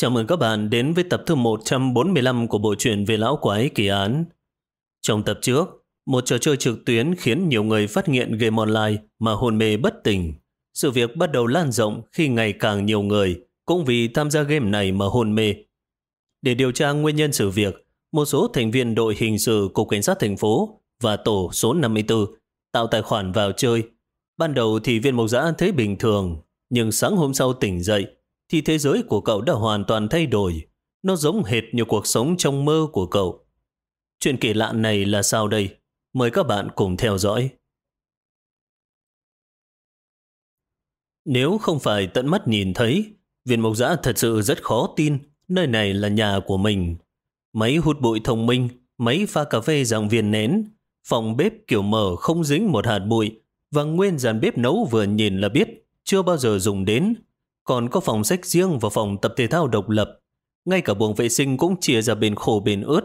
Chào mừng các bạn đến với tập thứ 145 của bộ truyện về lão quái kỳ án. Trong tập trước, một trò chơi trực tuyến khiến nhiều người phát nghiện game online mà hôn mê bất tỉnh. Sự việc bắt đầu lan rộng khi ngày càng nhiều người cũng vì tham gia game này mà hôn mê. Để điều tra nguyên nhân sự việc, một số thành viên đội hình sự Cục Cảnh sát thành phố và tổ số 54 tạo tài khoản vào chơi. Ban đầu thì viên mộc giã thấy bình thường, nhưng sáng hôm sau tỉnh dậy thì thế giới của cậu đã hoàn toàn thay đổi. Nó giống hệt như cuộc sống trong mơ của cậu. Chuyện kỳ lạ này là sao đây? Mời các bạn cùng theo dõi. Nếu không phải tận mắt nhìn thấy, viên mộc giã thật sự rất khó tin nơi này là nhà của mình. Máy hút bụi thông minh, máy pha cà phê dạng viên nén, phòng bếp kiểu mở không dính một hạt bụi và nguyên dàn bếp nấu vừa nhìn là biết chưa bao giờ dùng đến còn có phòng sách riêng và phòng tập thể thao độc lập. Ngay cả buồng vệ sinh cũng chia ra bên khô bên ướt.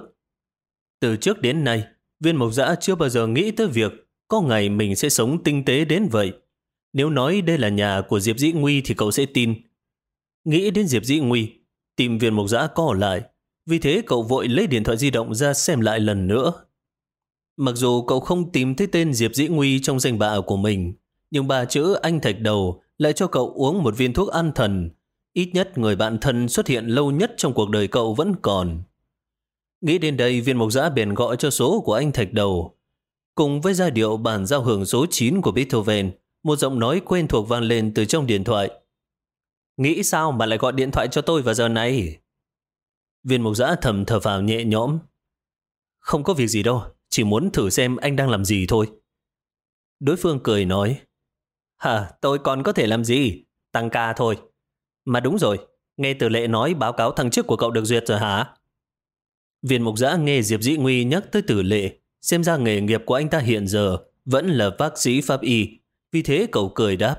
Từ trước đến nay, viên mộc dã chưa bao giờ nghĩ tới việc có ngày mình sẽ sống tinh tế đến vậy. Nếu nói đây là nhà của Diệp Dĩ Nguy thì cậu sẽ tin. Nghĩ đến Diệp Dĩ Nguy, tìm viên mộc dã co lại. Vì thế cậu vội lấy điện thoại di động ra xem lại lần nữa. Mặc dù cậu không tìm thấy tên Diệp Dĩ Nguy trong danh bạ của mình, nhưng ba chữ anh thạch đầu lại cho cậu uống một viên thuốc an thần. Ít nhất người bạn thân xuất hiện lâu nhất trong cuộc đời cậu vẫn còn. Nghĩ đến đây, viên mộc giã bèn gọi cho số của anh Thạch Đầu. Cùng với giai điệu bản giao hưởng số 9 của Beethoven, một giọng nói quen thuộc vang lên từ trong điện thoại. Nghĩ sao mà lại gọi điện thoại cho tôi vào giờ này? Viên mộc giã thầm thở vào nhẹ nhõm. Không có việc gì đâu, chỉ muốn thử xem anh đang làm gì thôi. Đối phương cười nói. Hả, tôi còn có thể làm gì? Tăng ca thôi. Mà đúng rồi, nghe từ lệ nói báo cáo thăng chức của cậu được duyệt rồi hả? Viên mục giã nghe Diệp Dĩ Nguy nhắc tới tử lệ, xem ra nghề nghiệp của anh ta hiện giờ vẫn là bác sĩ pháp y. Vì thế cậu cười đáp.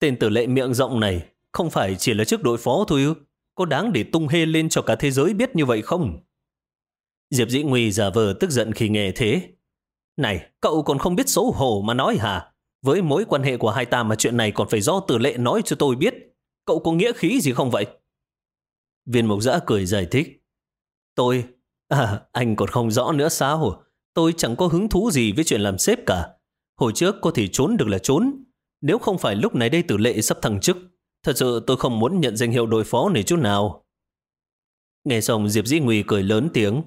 Tên tử lệ miệng rộng này không phải chỉ là chức đội phó thôi ư? Có đáng để tung hê lên cho cả thế giới biết như vậy không? Diệp Dĩ Nguy giả vờ tức giận khi nghe thế. Này, cậu còn không biết xấu hổ mà nói hả? Với mối quan hệ của hai ta mà chuyện này còn phải do tử lệ nói cho tôi biết. Cậu có nghĩa khí gì không vậy? Viên mục giã cười giải thích. Tôi... À, anh còn không rõ nữa sao? Tôi chẳng có hứng thú gì với chuyện làm sếp cả. Hồi trước có thể trốn được là trốn. Nếu không phải lúc này đây tử lệ sắp thăng chức, thật sự tôi không muốn nhận danh hiệu đội phó này chút nào. Nghe xong Diệp Dĩ Nguy cười lớn tiếng.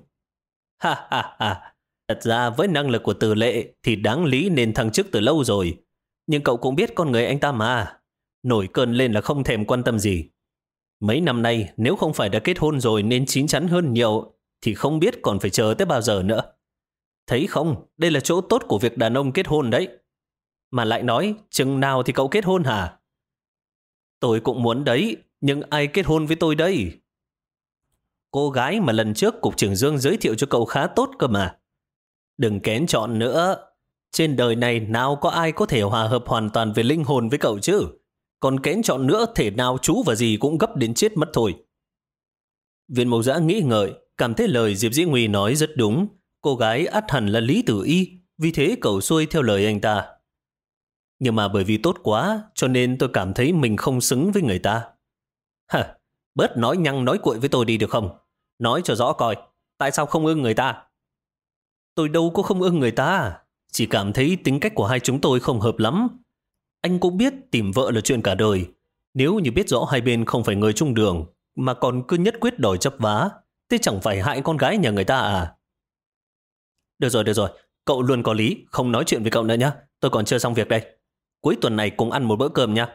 Ha ha ha, Thật ra với năng lực của tử lệ thì đáng lý nên thăng chức từ lâu rồi. Nhưng cậu cũng biết con người anh ta mà. Nổi cơn lên là không thèm quan tâm gì. Mấy năm nay nếu không phải đã kết hôn rồi nên chín chắn hơn nhiều thì không biết còn phải chờ tới bao giờ nữa. Thấy không, đây là chỗ tốt của việc đàn ông kết hôn đấy. Mà lại nói, chừng nào thì cậu kết hôn hả? Tôi cũng muốn đấy, nhưng ai kết hôn với tôi đây? Cô gái mà lần trước Cục trưởng Dương giới thiệu cho cậu khá tốt cơ mà. Đừng kén chọn nữa. Trên đời này nào có ai có thể hòa hợp hoàn toàn về linh hồn với cậu chứ? Còn kén chọn nữa thể nào chú và gì cũng gấp đến chết mất thôi. Viên mộc giã nghĩ ngợi, cảm thấy lời Diệp Dĩ Nguy nói rất đúng. Cô gái át hẳn là Lý Tử Y, vì thế cậu xuôi theo lời anh ta. Nhưng mà bởi vì tốt quá, cho nên tôi cảm thấy mình không xứng với người ta. Hả, bớt nói nhăng nói cuội với tôi đi được không? Nói cho rõ coi, tại sao không ưng người ta? Tôi đâu có không ưng người ta, à? chỉ cảm thấy tính cách của hai chúng tôi không hợp lắm. Anh cũng biết tìm vợ là chuyện cả đời. Nếu như biết rõ hai bên không phải người chung đường, mà còn cứ nhất quyết đòi chấp vá, thế chẳng phải hại con gái nhà người ta à? Được rồi, được rồi. Cậu luôn có lý, không nói chuyện với cậu nữa nhé. Tôi còn chưa xong việc đây. Cuối tuần này cùng ăn một bữa cơm nha.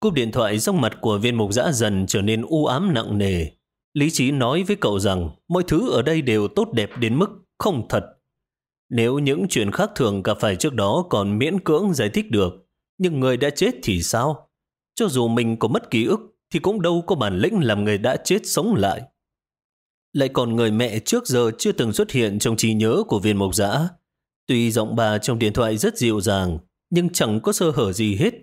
Cúp điện thoại trong mặt của viên mục dã dần trở nên u ám nặng nề. Lý trí nói với cậu rằng mọi thứ ở đây đều tốt đẹp đến mức không thật. Nếu những chuyện khác thường gặp phải trước đó còn miễn cưỡng giải thích được, nhưng người đã chết thì sao? Cho dù mình có mất ký ức, thì cũng đâu có bản lĩnh làm người đã chết sống lại. Lại còn người mẹ trước giờ chưa từng xuất hiện trong trí nhớ của viên mộc giã. Tuy giọng bà trong điện thoại rất dịu dàng, nhưng chẳng có sơ hở gì hết.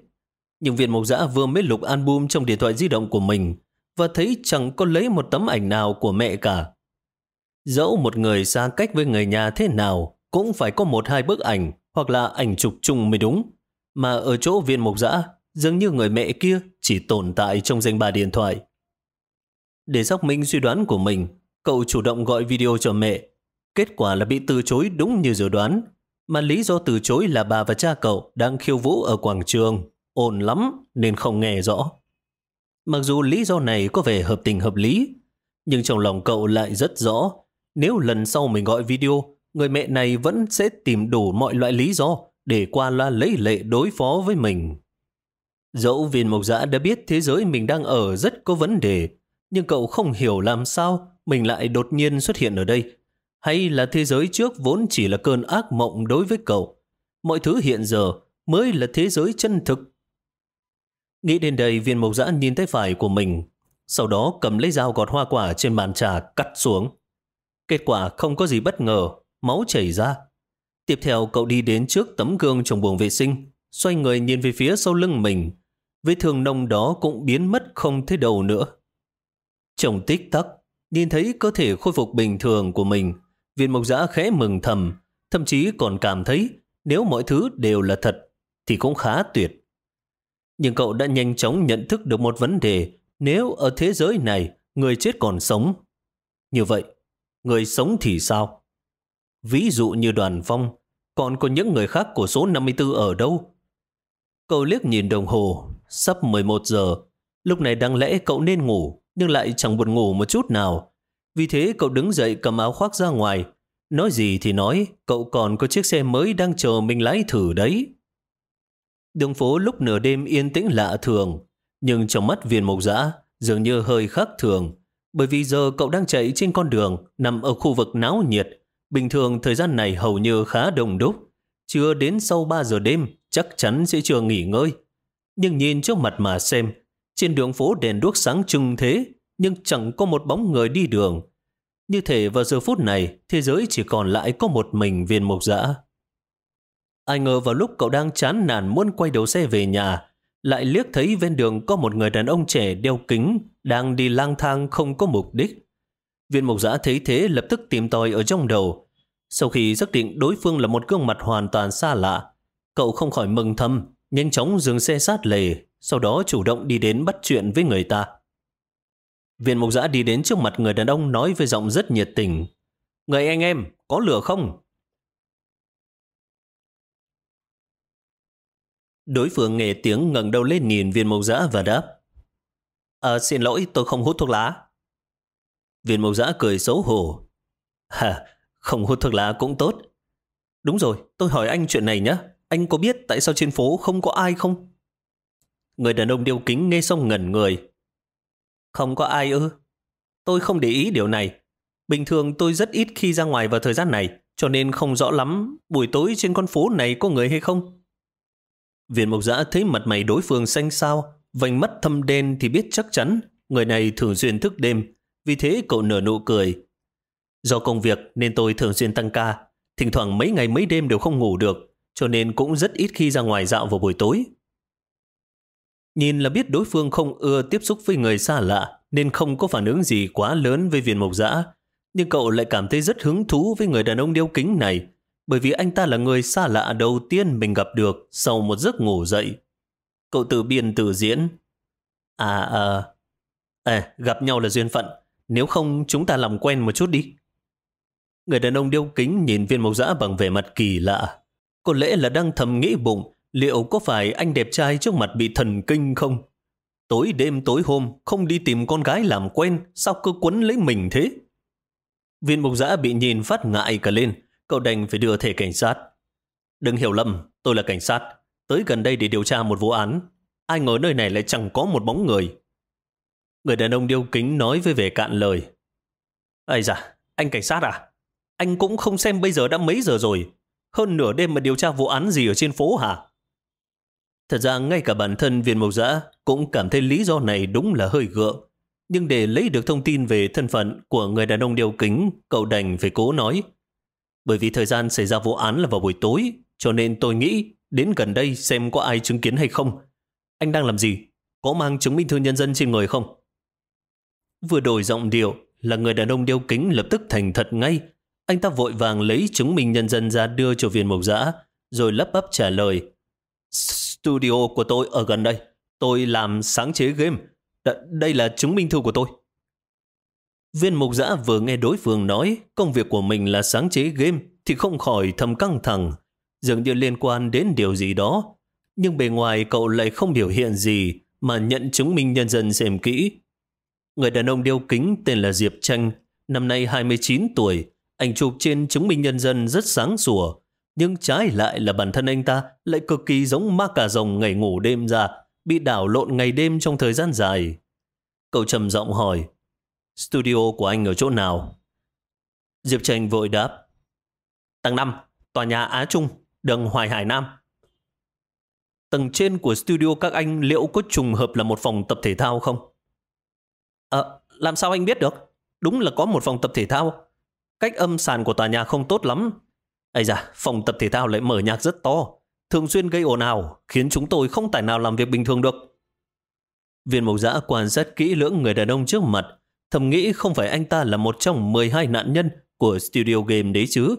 Nhưng viên mộc giã vừa mới lục album trong điện thoại di động của mình và thấy chẳng có lấy một tấm ảnh nào của mẹ cả. Dẫu một người xa cách với người nhà thế nào, cũng phải có một hai bức ảnh hoặc là ảnh chụp chung mới đúng. Mà ở chỗ viên mục giã, dường như người mẹ kia chỉ tồn tại trong danh bà điện thoại. Để xác minh suy đoán của mình, cậu chủ động gọi video cho mẹ. Kết quả là bị từ chối đúng như dự đoán. Mà lý do từ chối là bà và cha cậu đang khiêu vũ ở quảng trường. Ồn lắm nên không nghe rõ. Mặc dù lý do này có vẻ hợp tình hợp lý, nhưng trong lòng cậu lại rất rõ. Nếu lần sau mình gọi video, người mẹ này vẫn sẽ tìm đủ mọi loại lý do để qua loa lấy lệ đối phó với mình. Dẫu viên mộc giã đã biết thế giới mình đang ở rất có vấn đề, nhưng cậu không hiểu làm sao mình lại đột nhiên xuất hiện ở đây. Hay là thế giới trước vốn chỉ là cơn ác mộng đối với cậu. Mọi thứ hiện giờ mới là thế giới chân thực. Nghĩ đến đây viên mộc giã nhìn tay phải của mình, sau đó cầm lấy dao gọt hoa quả trên bàn trà cắt xuống. Kết quả không có gì bất ngờ, máu chảy ra. Tiếp theo cậu đi đến trước tấm gương trong buồng vệ sinh, xoay người nhìn về phía sau lưng mình. Vết thương nông đó cũng biến mất không thấy đầu nữa. chồng tích tắc, nhìn thấy cơ thể khôi phục bình thường của mình, viên mộc giã khẽ mừng thầm, thậm chí còn cảm thấy nếu mọi thứ đều là thật thì cũng khá tuyệt. Nhưng cậu đã nhanh chóng nhận thức được một vấn đề nếu ở thế giới này người chết còn sống. Như vậy, người sống thì sao? Ví dụ như đoàn phong, còn có những người khác của số 54 ở đâu? Cậu liếc nhìn đồng hồ, sắp 11 giờ. Lúc này đáng lẽ cậu nên ngủ, nhưng lại chẳng buồn ngủ một chút nào. Vì thế cậu đứng dậy cầm áo khoác ra ngoài. Nói gì thì nói, cậu còn có chiếc xe mới đang chờ mình lái thử đấy. Đường phố lúc nửa đêm yên tĩnh lạ thường, nhưng trong mắt viên mộc dã dường như hơi khác thường, bởi vì giờ cậu đang chạy trên con đường nằm ở khu vực náo nhiệt. Bình thường thời gian này hầu như khá đông đúc, chưa đến sau 3 giờ đêm chắc chắn sẽ chưa nghỉ ngơi. Nhưng nhìn trước mặt mà xem, trên đường phố đèn đuốc sáng trưng thế, nhưng chẳng có một bóng người đi đường. Như thể vào giờ phút này, thế giới chỉ còn lại có một mình viên mộc dã. Ai ngờ vào lúc cậu đang chán nản muốn quay đầu xe về nhà, lại liếc thấy ven đường có một người đàn ông trẻ đeo kính đang đi lang thang không có mục đích. Viên mộc giã thấy thế lập tức tìm tòi ở trong đầu. Sau khi xác định đối phương là một gương mặt hoàn toàn xa lạ, cậu không khỏi mừng thầm, nhanh chóng dừng xe sát lề, sau đó chủ động đi đến bắt chuyện với người ta. Viên mộc giã đi đến trước mặt người đàn ông nói với giọng rất nhiệt tình. Người anh em, có lửa không? Đối phương nghe tiếng ngẩng đầu lên nhìn viên mộc giã và đáp. À, xin lỗi, tôi không hút thuốc lá. Viên mộc giã cười xấu hổ. Hà, không hút thuốc lá cũng tốt. Đúng rồi, tôi hỏi anh chuyện này nhé. Anh có biết tại sao trên phố không có ai không? Người đàn ông điêu kính nghe xong ngẩn người. Không có ai ư? Tôi không để ý điều này. Bình thường tôi rất ít khi ra ngoài vào thời gian này, cho nên không rõ lắm buổi tối trên con phố này có người hay không. Viện mộc giã thấy mặt mày đối phương xanh xao, vành mắt thâm đen thì biết chắc chắn người này thường xuyên thức đêm, vì thế cậu nở nụ cười. Do công việc nên tôi thường xuyên tăng ca, thỉnh thoảng mấy ngày mấy đêm đều không ngủ được, cho nên cũng rất ít khi ra ngoài dạo vào buổi tối. Nhìn là biết đối phương không ưa tiếp xúc với người xa lạ, nên không có phản ứng gì quá lớn với viên mộc giã, nhưng cậu lại cảm thấy rất hứng thú với người đàn ông đeo kính này, bởi vì anh ta là người xa lạ đầu tiên mình gặp được sau một giấc ngủ dậy. Cậu tự biên tự diễn. À, à, à, gặp nhau là duyên phận, nếu không chúng ta làm quen một chút đi. Người đàn ông điêu kính nhìn viên mộc dã bằng vẻ mặt kỳ lạ. Có lẽ là đang thầm nghĩ bụng, liệu có phải anh đẹp trai trước mặt bị thần kinh không? Tối đêm tối hôm, không đi tìm con gái làm quen, sao cứ quấn lấy mình thế? Viên mộc dã bị nhìn phát ngại cả lên, cậu đành phải đưa thẻ cảnh sát. Đừng hiểu lầm, tôi là cảnh sát, tới gần đây để điều tra một vụ án. Ai ngờ nơi này lại chẳng có một bóng người. Người đàn ông điêu kính nói với vẻ cạn lời. Ây da, anh cảnh sát à? Anh cũng không xem bây giờ đã mấy giờ rồi. Hơn nửa đêm mà điều tra vụ án gì ở trên phố hả? Thật ra ngay cả bản thân viên mộc giã cũng cảm thấy lý do này đúng là hơi gượng. Nhưng để lấy được thông tin về thân phận của người đàn ông điêu kính, cậu đành phải cố nói. Bởi vì thời gian xảy ra vụ án là vào buổi tối, cho nên tôi nghĩ đến gần đây xem có ai chứng kiến hay không. Anh đang làm gì? Có mang chứng minh thư nhân dân trên người không? Vừa đổi giọng điệu là người đàn ông điêu kính lập tức thành thật ngay. Anh ta vội vàng lấy chứng minh nhân dân ra đưa cho viên mộc giã, rồi lấp bắp trả lời. Studio của tôi ở gần đây. Tôi làm sáng chế game. Đ đây là chứng minh thư của tôi. Viên mục giã vừa nghe đối phương nói công việc của mình là sáng chế game thì không khỏi thầm căng thẳng, dường như liên quan đến điều gì đó. Nhưng bề ngoài cậu lại không biểu hiện gì mà nhận chứng minh nhân dân xem kỹ. Người đàn ông điêu kính tên là Diệp Tranh, năm nay 29 tuổi, ảnh chụp trên chứng minh nhân dân rất sáng sủa, nhưng trái lại là bản thân anh ta lại cực kỳ giống ma cà rồng ngày ngủ đêm ra, bị đảo lộn ngày đêm trong thời gian dài. Cậu trầm giọng hỏi, studio của anh ở chỗ nào? Diệp Tranh vội đáp, tầng 5, tòa nhà Á Trung, đường Hoài Hải Nam. Tầng trên của studio các anh liệu có trùng hợp là một phòng tập thể thao không? Ờ, làm sao anh biết được? Đúng là có một phòng tập thể thao. Cách âm sàn của tòa nhà không tốt lắm. Ây da, phòng tập thể thao lại mở nhạc rất to, thường xuyên gây ồn ào, khiến chúng tôi không tài nào làm việc bình thường được. Viên mộc giã quan sát kỹ lưỡng người đàn ông trước mặt, thầm nghĩ không phải anh ta là một trong 12 nạn nhân của studio game đấy chứ.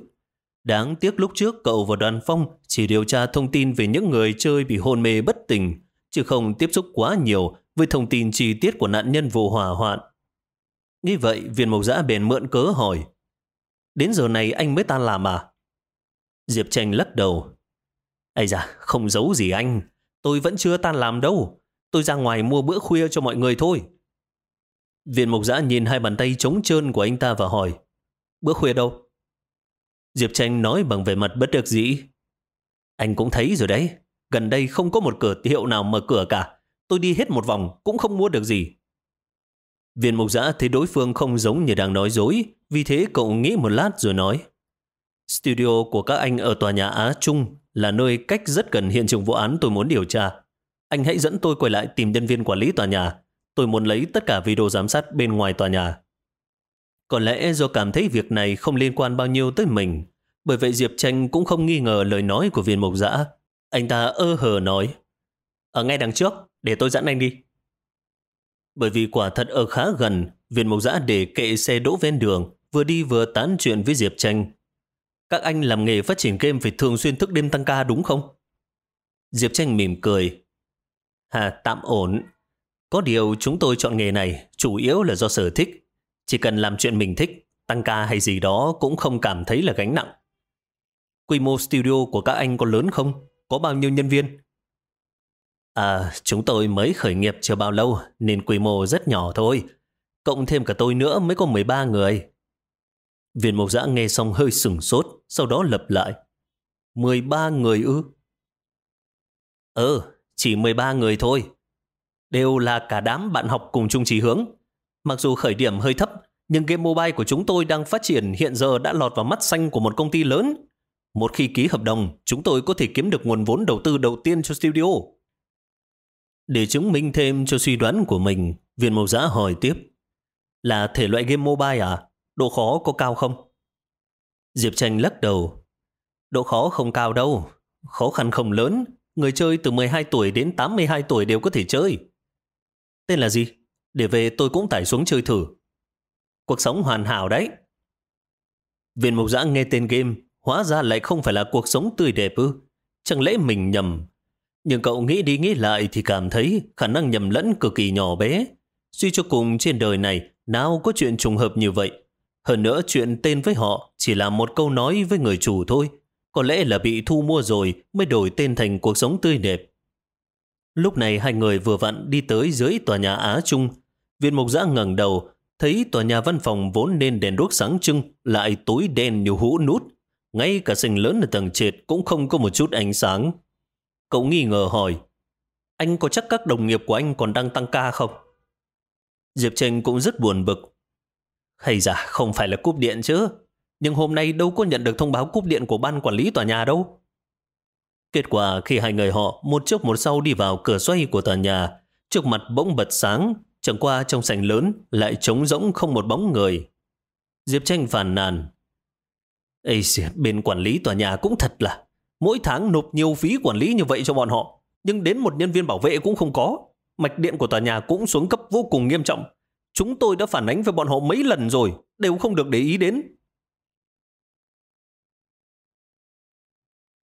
Đáng tiếc lúc trước cậu và đoàn phong chỉ điều tra thông tin về những người chơi bị hôn mê bất tỉnh, chứ không tiếp xúc quá nhiều với thông tin chi tiết của nạn nhân vụ hỏa hoạn. Như vậy, viên mộc giã bèn mượn cớ hỏi. Đến giờ này anh mới tan làm à? Diệp Tranh lắc đầu. Ây da, không giấu gì anh. Tôi vẫn chưa tan làm đâu. Tôi ra ngoài mua bữa khuya cho mọi người thôi. Viên mộc giã nhìn hai bàn tay trống trơn của anh ta và hỏi. Bữa khuya đâu? Diệp Tranh nói bằng vẻ mặt bất đắc dĩ. Anh cũng thấy rồi đấy. Gần đây không có một cửa hiệu nào mở cửa cả. Tôi đi hết một vòng cũng không mua được gì. Viên mục giã thấy đối phương không giống như đang nói dối, vì thế cậu nghĩ một lát rồi nói. Studio của các anh ở tòa nhà Á Trung là nơi cách rất gần hiện trường vụ án tôi muốn điều tra. Anh hãy dẫn tôi quay lại tìm nhân viên quản lý tòa nhà. Tôi muốn lấy tất cả video giám sát bên ngoài tòa nhà. Có lẽ do cảm thấy việc này không liên quan bao nhiêu tới mình, bởi vậy Diệp Tranh cũng không nghi ngờ lời nói của viên mộc giã. Anh ta ơ hờ nói, ở ngay đằng trước, để tôi dẫn anh đi. Bởi vì quả thật ở khá gần, viên mộc giã để kệ xe đỗ ven đường, vừa đi vừa tán chuyện với Diệp Tranh. Các anh làm nghề phát triển game phải thường xuyên thức đêm tăng ca đúng không? Diệp Tranh mỉm cười. Hà, tạm ổn. Có điều chúng tôi chọn nghề này chủ yếu là do sở thích. Chỉ cần làm chuyện mình thích, tăng ca hay gì đó cũng không cảm thấy là gánh nặng. Quy mô studio của các anh có lớn không? Có bao nhiêu nhân viên? À, chúng tôi mới khởi nghiệp chưa bao lâu nên quy mô rất nhỏ thôi. Cộng thêm cả tôi nữa mới có 13 người. Viên mộc giã nghe xong hơi sừng sốt, sau đó lập lại. 13 người ư? Ừ, chỉ 13 người thôi. Đều là cả đám bạn học cùng chung chí hướng. Mặc dù khởi điểm hơi thấp, nhưng game mobile của chúng tôi đang phát triển hiện giờ đã lọt vào mắt xanh của một công ty lớn. Một khi ký hợp đồng, chúng tôi có thể kiếm được nguồn vốn đầu tư đầu tiên cho studio. Để chứng minh thêm cho suy đoán của mình, viên mẫu giã hỏi tiếp. Là thể loại game mobile à? Độ khó có cao không? Diệp Tranh lắc đầu. Độ khó không cao đâu. Khó khăn không lớn. Người chơi từ 12 tuổi đến 82 tuổi đều có thể chơi. Tên là gì? Để về tôi cũng tải xuống chơi thử. Cuộc sống hoàn hảo đấy. Viên mục giã nghe tên game, hóa ra lại không phải là cuộc sống tươi đẹp ư. Chẳng lẽ mình nhầm nhưng cậu nghĩ đi nghĩ lại thì cảm thấy khả năng nhầm lẫn cực kỳ nhỏ bé. Suy cho cùng trên đời này nào có chuyện trùng hợp như vậy. Hơn nữa chuyện tên với họ chỉ là một câu nói với người chủ thôi. Có lẽ là bị thu mua rồi mới đổi tên thành cuộc sống tươi đẹp. Lúc này hai người vừa vặn đi tới dưới tòa nhà Á Trung. Viên mục giã ngẩng đầu, thấy tòa nhà văn phòng vốn nên đèn đuốc sáng trưng, lại tối đen như hũ nút. Ngay cả sành lớn ở tầng trệt cũng không có một chút ánh sáng. Cậu nghi ngờ hỏi, anh có chắc các đồng nghiệp của anh còn đang tăng ca không? Diệp Tranh cũng rất buồn bực. Hay dạ, không phải là cúp điện chứ. Nhưng hôm nay đâu có nhận được thông báo cúp điện của ban quản lý tòa nhà đâu. Kết quả khi hai người họ một trước một sau đi vào cửa xoay của tòa nhà, trước mặt bỗng bật sáng, chẳng qua trong sảnh lớn lại trống rỗng không một bóng người. Diệp Tranh phàn nàn. Ê, bên quản lý tòa nhà cũng thật là Mỗi tháng nộp nhiều phí quản lý như vậy cho bọn họ, nhưng đến một nhân viên bảo vệ cũng không có. Mạch điện của tòa nhà cũng xuống cấp vô cùng nghiêm trọng. Chúng tôi đã phản ánh với bọn họ mấy lần rồi, đều không được để ý đến.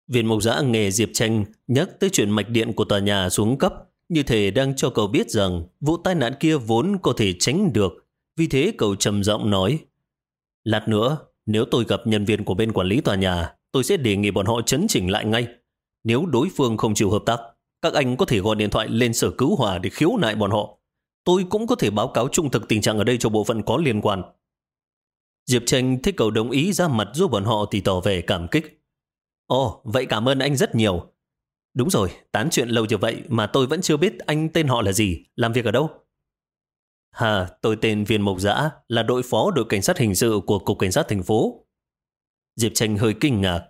Viên mục giã nghề Diệp Tranh nhắc tới chuyện mạch điện của tòa nhà xuống cấp, như thể đang cho cậu biết rằng vụ tai nạn kia vốn có thể tránh được, Vì thế cậu trầm giọng nói, Lát nữa, nếu tôi gặp nhân viên của bên quản lý tòa nhà, tôi sẽ đề nghị bọn họ chấn chỉnh lại ngay. Nếu đối phương không chịu hợp tác, các anh có thể gọi điện thoại lên sở cứu hỏa để khiếu nại bọn họ. Tôi cũng có thể báo cáo trung thực tình trạng ở đây cho bộ phận có liên quan. Diệp Tranh thấy cậu đồng ý ra mặt giúp bọn họ thì tỏ vẻ cảm kích. Ồ, vậy cảm ơn anh rất nhiều. Đúng rồi, tán chuyện lâu như vậy mà tôi vẫn chưa biết anh tên họ là gì, làm việc ở đâu. Hà, tôi tên Viên Mộc Giã, là đội phó đội cảnh sát hình sự của Cục Cảnh sát thành phố. Diệp Tranh hơi kinh ngạc.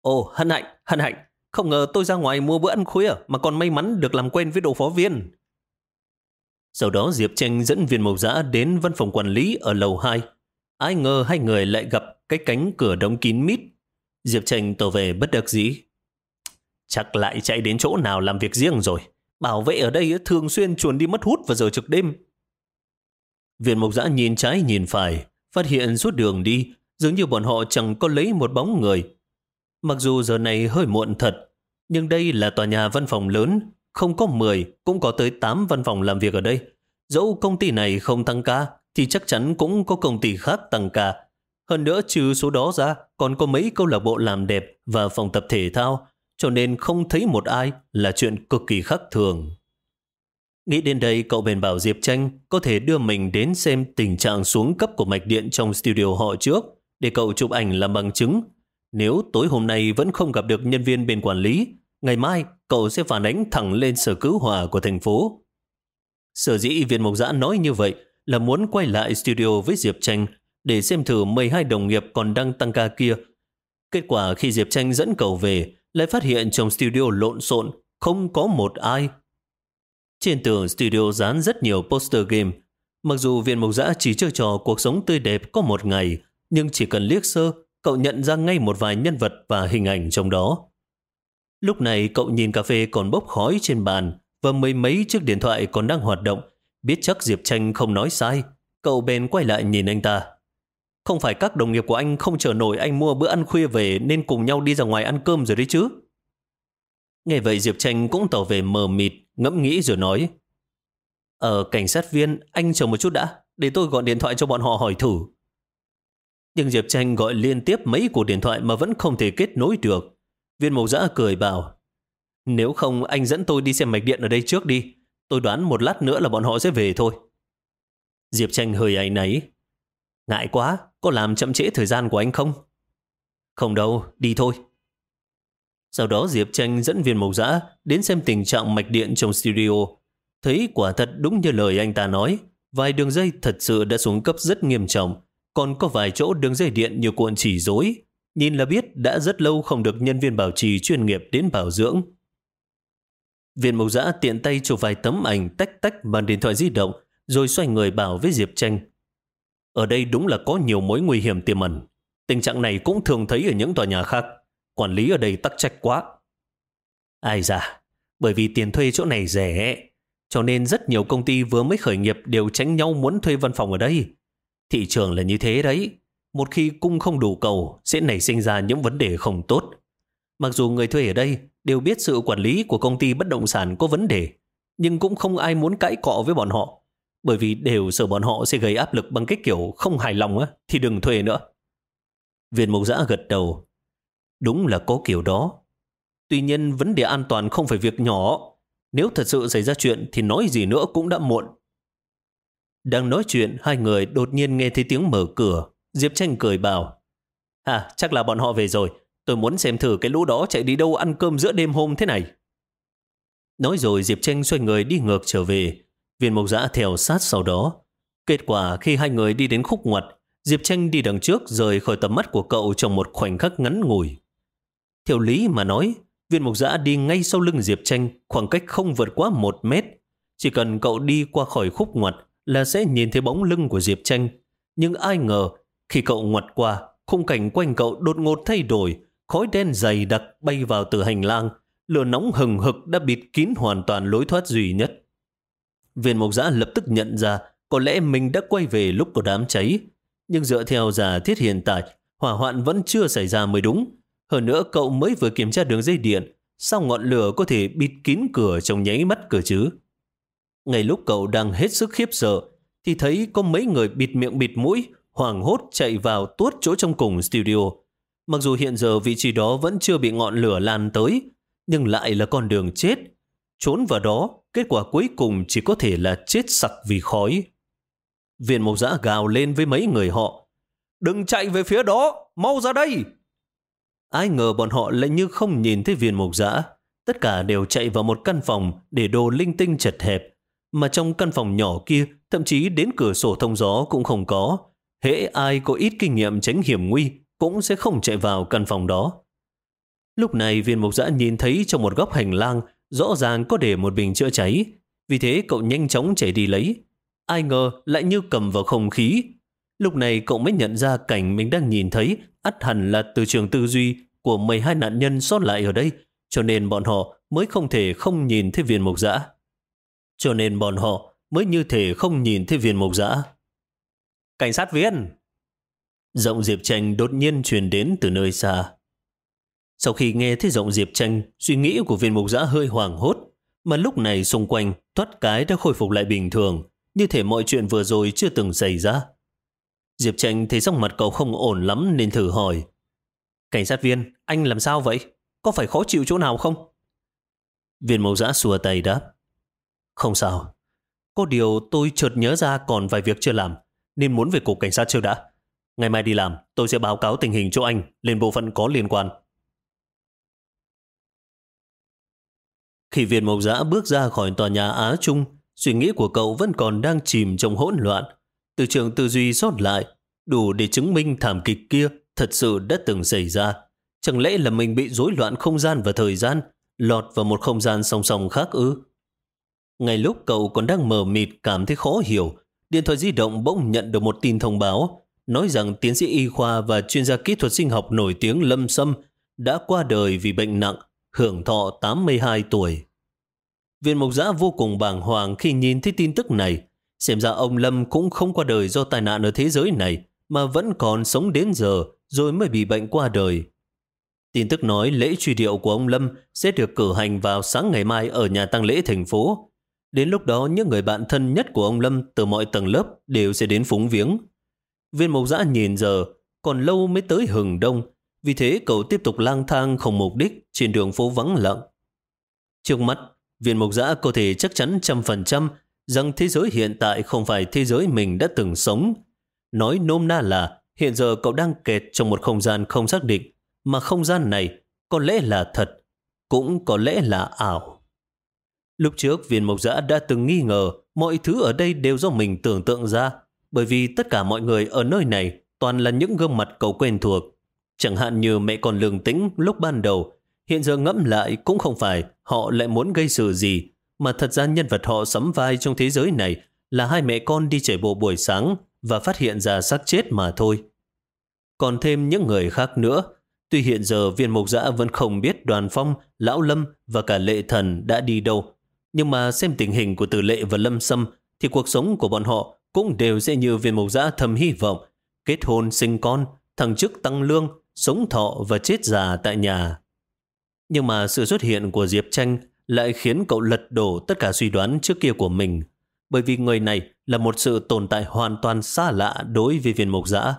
Ồ, hân hạnh, hân hạnh. Không ngờ tôi ra ngoài mua bữa ăn khuya mà còn may mắn được làm quen với đội phó viên. Sau đó Diệp Tranh dẫn Viên Mộc Giã đến văn phòng quản lý ở lầu 2. Ai ngờ hai người lại gặp cái cánh cửa đóng kín mít. Diệp Tranh tỏ về bất đắc dĩ. Chắc lại chạy đến chỗ nào làm việc riêng rồi. Bảo vệ ở đây thường xuyên chuồn đi mất hút vào giờ trực đêm. Viện Mộc Giã nhìn trái nhìn phải, phát hiện suốt đường đi, dường như bọn họ chẳng có lấy một bóng người. Mặc dù giờ này hơi muộn thật, nhưng đây là tòa nhà văn phòng lớn, không có 10, cũng có tới 8 văn phòng làm việc ở đây. Dẫu công ty này không tăng ca, thì chắc chắn cũng có công ty khác tăng ca. Hơn nữa trừ số đó ra, còn có mấy câu lạc bộ làm đẹp và phòng tập thể thao, cho nên không thấy một ai là chuyện cực kỳ khác thường. Nghĩ đến đây, cậu bèn bảo Diệp Tranh có thể đưa mình đến xem tình trạng xuống cấp của mạch điện trong studio họ trước, để cậu chụp ảnh làm bằng chứng. Nếu tối hôm nay vẫn không gặp được nhân viên bên quản lý, ngày mai cậu sẽ phản ánh thẳng lên sở cứu hỏa của thành phố. Sở dĩ viên mộc giã nói như vậy là muốn quay lại studio với Diệp Tranh để xem thử 12 đồng nghiệp còn đang tăng ca kia. Kết quả khi Diệp Tranh dẫn cầu về, lại phát hiện trong studio lộn xộn, không có một ai. Trên tường studio dán rất nhiều poster game. Mặc dù viên mộc giã chỉ chơi trò cuộc sống tươi đẹp có một ngày, nhưng chỉ cần liếc sơ, cậu nhận ra ngay một vài nhân vật và hình ảnh trong đó. Lúc này cậu nhìn cà phê còn bốc khói trên bàn và mấy mấy chiếc điện thoại còn đang hoạt động. Biết chắc Diệp Tranh không nói sai, cậu bèn quay lại nhìn anh ta. Không phải các đồng nghiệp của anh không chờ nổi anh mua bữa ăn khuya về nên cùng nhau đi ra ngoài ăn cơm rồi đấy chứ? Nghe vậy Diệp Tranh cũng tỏ về mờ mịt, ngẫm nghĩ rồi nói. Ở cảnh sát viên, anh chờ một chút đã, để tôi gọi điện thoại cho bọn họ hỏi thử. Nhưng Diệp Tranh gọi liên tiếp mấy cuộc điện thoại mà vẫn không thể kết nối được. Viên mộc giã cười bảo, nếu không anh dẫn tôi đi xem mạch điện ở đây trước đi, tôi đoán một lát nữa là bọn họ sẽ về thôi. Diệp Tranh hơi áy náy. Ngại quá, có làm chậm trễ thời gian của anh không? Không đâu, đi thôi. Sau đó Diệp Tranh dẫn viên mộc dã đến xem tình trạng mạch điện trong studio. Thấy quả thật đúng như lời anh ta nói, vài đường dây thật sự đã xuống cấp rất nghiêm trọng, còn có vài chỗ đường dây điện như cuộn chỉ rối. Nhìn là biết đã rất lâu không được nhân viên bảo trì chuyên nghiệp đến bảo dưỡng. Viên mộc dã tiện tay chụp vài tấm ảnh tách tách bằng điện thoại di động, rồi xoay người bảo với Diệp Tranh. Ở đây đúng là có nhiều mối nguy hiểm tiềm ẩn. Tình trạng này cũng thường thấy ở những tòa nhà khác. Quản lý ở đây tắc trách quá. Ai da, bởi vì tiền thuê chỗ này rẻ, cho nên rất nhiều công ty vừa mới khởi nghiệp đều tránh nhau muốn thuê văn phòng ở đây. Thị trường là như thế đấy. Một khi cung không đủ cầu, sẽ nảy sinh ra những vấn đề không tốt. Mặc dù người thuê ở đây đều biết sự quản lý của công ty bất động sản có vấn đề, nhưng cũng không ai muốn cãi cọ với bọn họ. Bởi vì đều sợ bọn họ sẽ gây áp lực bằng cái kiểu không hài lòng á, thì đừng thuê nữa. Viên mục giã gật đầu, Đúng là có kiểu đó. Tuy nhiên vấn đề an toàn không phải việc nhỏ. Nếu thật sự xảy ra chuyện thì nói gì nữa cũng đã muộn. Đang nói chuyện, hai người đột nhiên nghe thấy tiếng mở cửa. Diệp Tranh cười bảo. À, chắc là bọn họ về rồi. Tôi muốn xem thử cái lũ đó chạy đi đâu ăn cơm giữa đêm hôm thế này. Nói rồi Diệp Tranh xoay người đi ngược trở về. Viên mộc giã theo sát sau đó. Kết quả khi hai người đi đến khúc ngoặt, Diệp Tranh đi đằng trước rời khỏi tầm mắt của cậu trong một khoảnh khắc ngắn ngủi. Theo lý mà nói, viên mục giã đi ngay sau lưng Diệp Tranh, khoảng cách không vượt quá một mét. Chỉ cần cậu đi qua khỏi khúc ngoặt là sẽ nhìn thấy bóng lưng của Diệp Tranh. Nhưng ai ngờ, khi cậu ngoặt qua, khung cảnh quanh cậu đột ngột thay đổi, khói đen dày đặc bay vào từ hành lang, lửa nóng hừng hực đã bịt kín hoàn toàn lối thoát duy nhất. Viên mộc giã lập tức nhận ra có lẽ mình đã quay về lúc có đám cháy, nhưng dựa theo giả thiết hiện tại, hỏa hoạn vẫn chưa xảy ra mới đúng. Hơn nữa cậu mới vừa kiểm tra đường dây điện, sao ngọn lửa có thể bịt kín cửa trong nháy mắt cửa chứ? Ngay lúc cậu đang hết sức khiếp sợ, thì thấy có mấy người bịt miệng bịt mũi, hoảng hốt chạy vào tuốt chỗ trong cùng studio. Mặc dù hiện giờ vị trí đó vẫn chưa bị ngọn lửa lan tới, nhưng lại là con đường chết. Trốn vào đó, kết quả cuối cùng chỉ có thể là chết sặc vì khói. Viên mộc giã gào lên với mấy người họ. Đừng chạy về phía đó, mau ra đây! Ai ngờ bọn họ lại như không nhìn thấy viên mộc giã. Tất cả đều chạy vào một căn phòng để đồ linh tinh chật hẹp. Mà trong căn phòng nhỏ kia, thậm chí đến cửa sổ thông gió cũng không có. Hễ ai có ít kinh nghiệm tránh hiểm nguy, cũng sẽ không chạy vào căn phòng đó. Lúc này viên Mộc giã nhìn thấy trong một góc hành lang rõ ràng có để một bình chữa cháy. Vì thế cậu nhanh chóng chạy đi lấy. Ai ngờ lại như cầm vào không khí. Lúc này cậu mới nhận ra cảnh mình đang nhìn thấy ắt hẳn là từ trường tư duy của 12 nạn nhân sót lại ở đây, cho nên bọn họ mới không thể không nhìn thấy viên mục dã. Cho nên bọn họ mới như thể không nhìn thấy viên mục dã. Cảnh sát viên! Giọng Diệp Tranh đột nhiên truyền đến từ nơi xa. Sau khi nghe thấy giọng Diệp Tranh, suy nghĩ của viên mục giã hơi hoảng hốt, mà lúc này xung quanh thoát cái đã khôi phục lại bình thường, như thể mọi chuyện vừa rồi chưa từng xảy ra. Diệp Tranh thấy sắc mặt cậu không ổn lắm nên thử hỏi. Cảnh sát viên, anh làm sao vậy? Có phải khó chịu chỗ nào không? Viên mẫu giã xua tay đáp. Không sao. Có điều tôi chợt nhớ ra còn vài việc chưa làm, nên muốn về cục cảnh sát chưa đã. Ngày mai đi làm, tôi sẽ báo cáo tình hình cho anh lên bộ phận có liên quan. Khi viên mộc giã bước ra khỏi tòa nhà Á Trung, suy nghĩ của cậu vẫn còn đang chìm trong hỗn loạn. Từ trường tư duy sót lại, đủ để chứng minh thảm kịch kia thật sự đã từng xảy ra. Chẳng lẽ là mình bị rối loạn không gian và thời gian, lọt vào một không gian song song khác ư? Ngay lúc cậu còn đang mờ mịt cảm thấy khó hiểu, điện thoại di động bỗng nhận được một tin thông báo nói rằng tiến sĩ y khoa và chuyên gia kỹ thuật sinh học nổi tiếng Lâm Sâm đã qua đời vì bệnh nặng, hưởng thọ 82 tuổi. Viên mộc giã vô cùng bàng hoàng khi nhìn thấy tin tức này. Xem ra ông Lâm cũng không qua đời do tai nạn ở thế giới này, mà vẫn còn sống đến giờ rồi mới bị bệnh qua đời. Tin tức nói lễ truy điệu của ông Lâm sẽ được cử hành vào sáng ngày mai ở nhà tăng lễ thành phố. Đến lúc đó, những người bạn thân nhất của ông Lâm từ mọi tầng lớp đều sẽ đến phúng viếng. Viên mộc giã nhìn giờ, còn lâu mới tới hừng đông, vì thế cậu tiếp tục lang thang không mục đích trên đường phố vắng lặng. Trước mắt, viên mộc giã có thể chắc chắn trăm phần trăm rằng thế giới hiện tại không phải thế giới mình đã từng sống. Nói nôm na là hiện giờ cậu đang kẹt trong một không gian không xác định, mà không gian này có lẽ là thật, cũng có lẽ là ảo. Lúc trước viên mộc giã đã từng nghi ngờ mọi thứ ở đây đều do mình tưởng tượng ra, bởi vì tất cả mọi người ở nơi này toàn là những gương mặt cậu quen thuộc. Chẳng hạn như mẹ con lường tĩnh lúc ban đầu, hiện giờ ngẫm lại cũng không phải họ lại muốn gây sự gì, mà thật ra nhân vật họ sắm vai trong thế giới này là hai mẹ con đi chạy bộ buổi sáng và phát hiện ra xác chết mà thôi. Còn thêm những người khác nữa, tuy hiện giờ viên mục giã vẫn không biết đoàn phong, lão lâm và cả lệ thần đã đi đâu, nhưng mà xem tình hình của tử lệ và lâm sâm thì cuộc sống của bọn họ cũng đều sẽ như viên mục giã thầm hy vọng, kết hôn sinh con, thăng chức tăng lương, sống thọ và chết già tại nhà. Nhưng mà sự xuất hiện của Diệp Tranh lại khiến cậu lật đổ tất cả suy đoán trước kia của mình, bởi vì người này là một sự tồn tại hoàn toàn xa lạ đối với viên Mộc giã.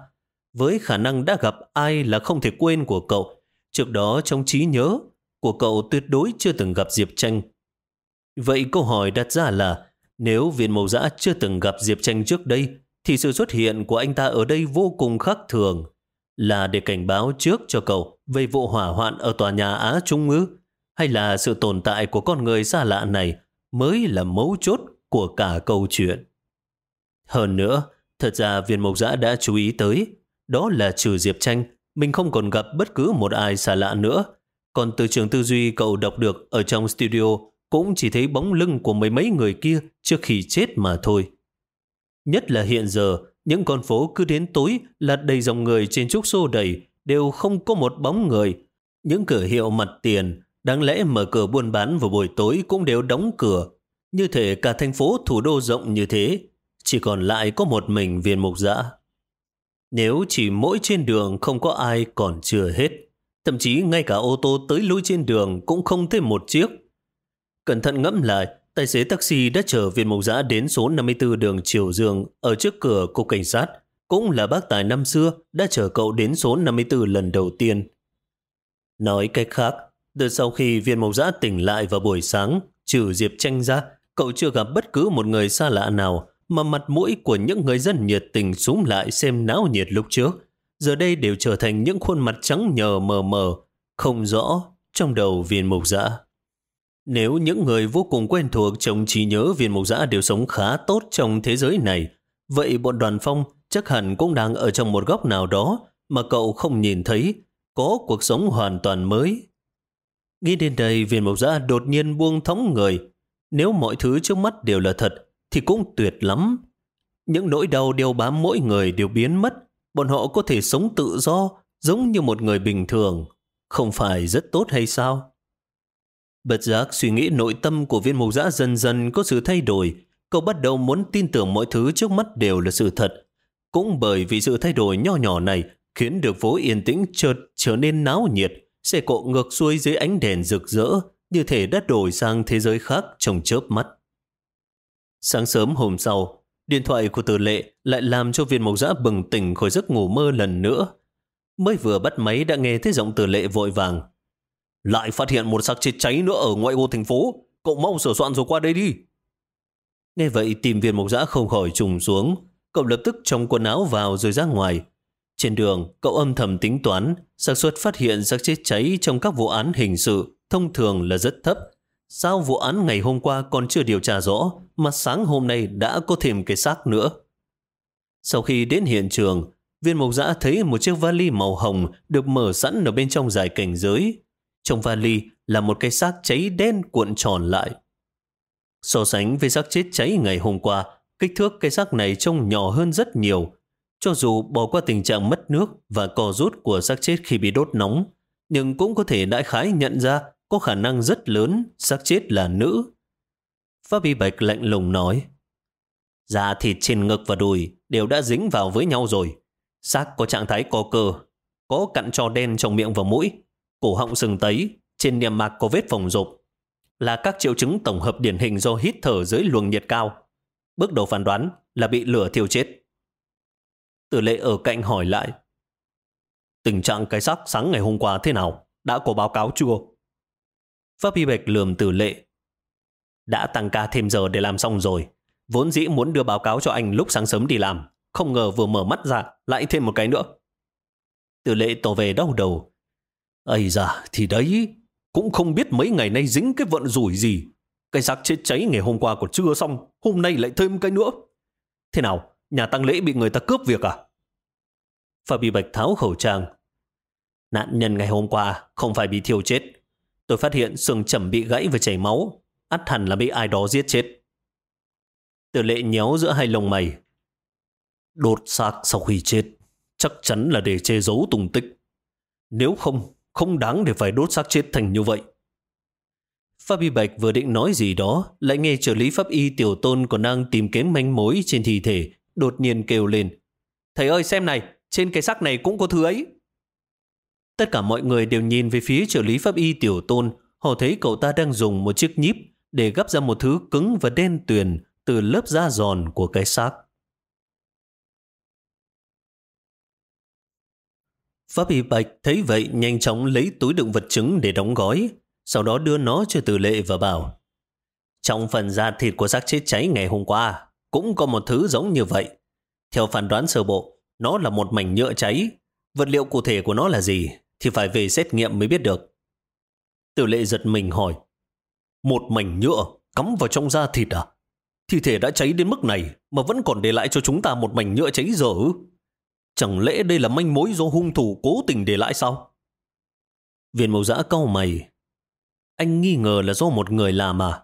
Với khả năng đã gặp ai là không thể quên của cậu, trước đó trong trí nhớ của cậu tuyệt đối chưa từng gặp Diệp Tranh. Vậy câu hỏi đặt ra là nếu viên Mộc giã chưa từng gặp Diệp Tranh trước đây, thì sự xuất hiện của anh ta ở đây vô cùng khác thường. Là để cảnh báo trước cho cậu về vụ hỏa hoạn ở tòa nhà Á Trung ngữ Hay là sự tồn tại của con người xa lạ này mới là mấu chốt của cả câu chuyện? Hơn nữa, thật ra viên mộc giã đã chú ý tới, đó là trừ Diệp Tranh, mình không còn gặp bất cứ một ai xa lạ nữa. Còn từ trường tư duy cậu đọc được ở trong studio cũng chỉ thấy bóng lưng của mấy mấy người kia trước khi chết mà thôi. Nhất là hiện giờ, những con phố cứ đến tối là đầy dòng người trên trúc xô đầy, đều không có một bóng người. Những cửa hiệu mặt tiền, đáng lẽ mở cửa buôn bán vào buổi tối cũng đều đóng cửa. Như thể cả thành phố thủ đô rộng như thế, chỉ còn lại có một mình viên mục dã. Nếu chỉ mỗi trên đường không có ai còn chưa hết, thậm chí ngay cả ô tô tới lui trên đường cũng không thêm một chiếc, Cẩn thận ngẫm lại, Tài xế taxi đã chở viên mộc giã đến số 54 đường Triều Dương ở trước cửa cục cảnh sát. Cũng là bác tài năm xưa đã chở cậu đến số 54 lần đầu tiên. Nói cách khác, từ sau khi viên mộc giã tỉnh lại vào buổi sáng, trừ Diệp Tranh ra, cậu chưa gặp bất cứ một người xa lạ nào mà mặt mũi của những người dân nhiệt tình súng lại xem náo nhiệt lúc trước. Giờ đây đều trở thành những khuôn mặt trắng nhờ mờ mờ, không rõ trong đầu viên mộc giã. Nếu những người vô cùng quen thuộc trong trí nhớ viên mục giã đều sống khá tốt trong thế giới này, vậy bọn đoàn phong chắc hẳn cũng đang ở trong một góc nào đó mà cậu không nhìn thấy, có cuộc sống hoàn toàn mới. Nghĩ đến đây, viên mục giã đột nhiên buông thóng người. Nếu mọi thứ trước mắt đều là thật, thì cũng tuyệt lắm. Những nỗi đau đeo bám mỗi người đều biến mất. Bọn họ có thể sống tự do, giống như một người bình thường. Không phải rất tốt hay sao? Bật giác suy nghĩ nội tâm của viên mục giã dần dần có sự thay đổi. Cậu bắt đầu muốn tin tưởng mọi thứ trước mắt đều là sự thật. Cũng bởi vì sự thay đổi nho nhỏ này khiến được phố yên tĩnh chợt trở nên náo nhiệt, xe cộ ngược xuôi dưới ánh đèn rực rỡ, như thể đã đổi sang thế giới khác trong chớp mắt. Sáng sớm hôm sau, điện thoại của tử lệ lại làm cho viên mộc giã bừng tỉnh khỏi giấc ngủ mơ lần nữa. Mới vừa bắt máy đã nghe thấy giọng tử lệ vội vàng. Lại phát hiện một xác chết cháy nữa ở ngoại ô thành phố. Cậu mau sửa soạn rồi qua đây đi. Nghe vậy tìm viên mộc giã không khỏi trùng xuống. Cậu lập tức trong quần áo vào rồi ra ngoài. Trên đường, cậu âm thầm tính toán, xác suất phát hiện xác chết cháy trong các vụ án hình sự thông thường là rất thấp. Sao vụ án ngày hôm qua còn chưa điều tra rõ, mà sáng hôm nay đã có thêm cái xác nữa? Sau khi đến hiện trường, viên mộc giã thấy một chiếc vali màu hồng được mở sẵn ở bên trong dài cảnh giới. Trong vali là một cái xác cháy đen cuộn tròn lại. So sánh với xác chết cháy ngày hôm qua, kích thước cái xác này trông nhỏ hơn rất nhiều. Cho dù bỏ qua tình trạng mất nước và cò rút của xác chết khi bị đốt nóng, nhưng cũng có thể đại khái nhận ra có khả năng rất lớn xác chết là nữ. Pháp Y Bạch lạnh lùng nói, da thịt trên ngực và đùi đều đã dính vào với nhau rồi. Xác có trạng thái co cơ, có cặn trò đen trong miệng và mũi, cổ họng sừng tấy, trên niêm mạc có vết phồng rộp. Là các triệu chứng tổng hợp điển hình do hít thở dưới luồng nhiệt cao. Bước đầu phán đoán là bị lửa thiêu chết. Tử lệ ở cạnh hỏi lại. Tình trạng cái xác sáng ngày hôm qua thế nào? Đã có báo cáo chưa? Pháp Y Bạch lườm tử lệ. Đã tăng ca thêm giờ để làm xong rồi. Vốn dĩ muốn đưa báo cáo cho anh lúc sáng sớm đi làm. Không ngờ vừa mở mắt ra, lại thêm một cái nữa. Tử lệ tỏ về đau đầu. Ây da, thì đấy, cũng không biết mấy ngày nay dính cái vận rủi gì. Cái xác chết cháy ngày hôm qua còn chưa xong, hôm nay lại thêm cái nữa. Thế nào, nhà tăng lễ bị người ta cướp việc à? Phạm Bì Bạch tháo khẩu trang. Nạn nhân ngày hôm qua không phải bị thiêu chết. Tôi phát hiện xương chẩm bị gãy và chảy máu. ắt hẳn là bị ai đó giết chết. Tử lệ nhéo giữa hai lồng mày. Đột xác sau khi chết, chắc chắn là để che giấu tung tích. Nếu không, không đáng để phải đốt xác chết thành như vậy. Pháp Y Bạch vừa định nói gì đó, lại nghe trợ lý pháp y tiểu tôn còn đang tìm kiếm manh mối trên thi thể, đột nhiên kêu lên. Thầy ơi xem này, trên cái xác này cũng có thứ ấy. Tất cả mọi người đều nhìn về phía trợ lý pháp y tiểu tôn, họ thấy cậu ta đang dùng một chiếc nhíp để gấp ra một thứ cứng và đen tuyền từ lớp da giòn của cái xác. Pháp Y Bạch thấy vậy nhanh chóng lấy túi đựng vật chứng để đóng gói, sau đó đưa nó cho Từ Lệ và bảo Trong phần da thịt của xác chết cháy ngày hôm qua cũng có một thứ giống như vậy. Theo phán đoán sơ bộ, nó là một mảnh nhựa cháy. Vật liệu cụ thể của nó là gì thì phải về xét nghiệm mới biết được. Từ Lệ giật mình hỏi Một mảnh nhựa cắm vào trong da thịt à? Thi thể đã cháy đến mức này mà vẫn còn để lại cho chúng ta một mảnh nhựa cháy dở Chẳng lẽ đây là manh mối do hung thủ cố tình để lại sao? Viên mẫu giã cau mày. Anh nghi ngờ là do một người làm à?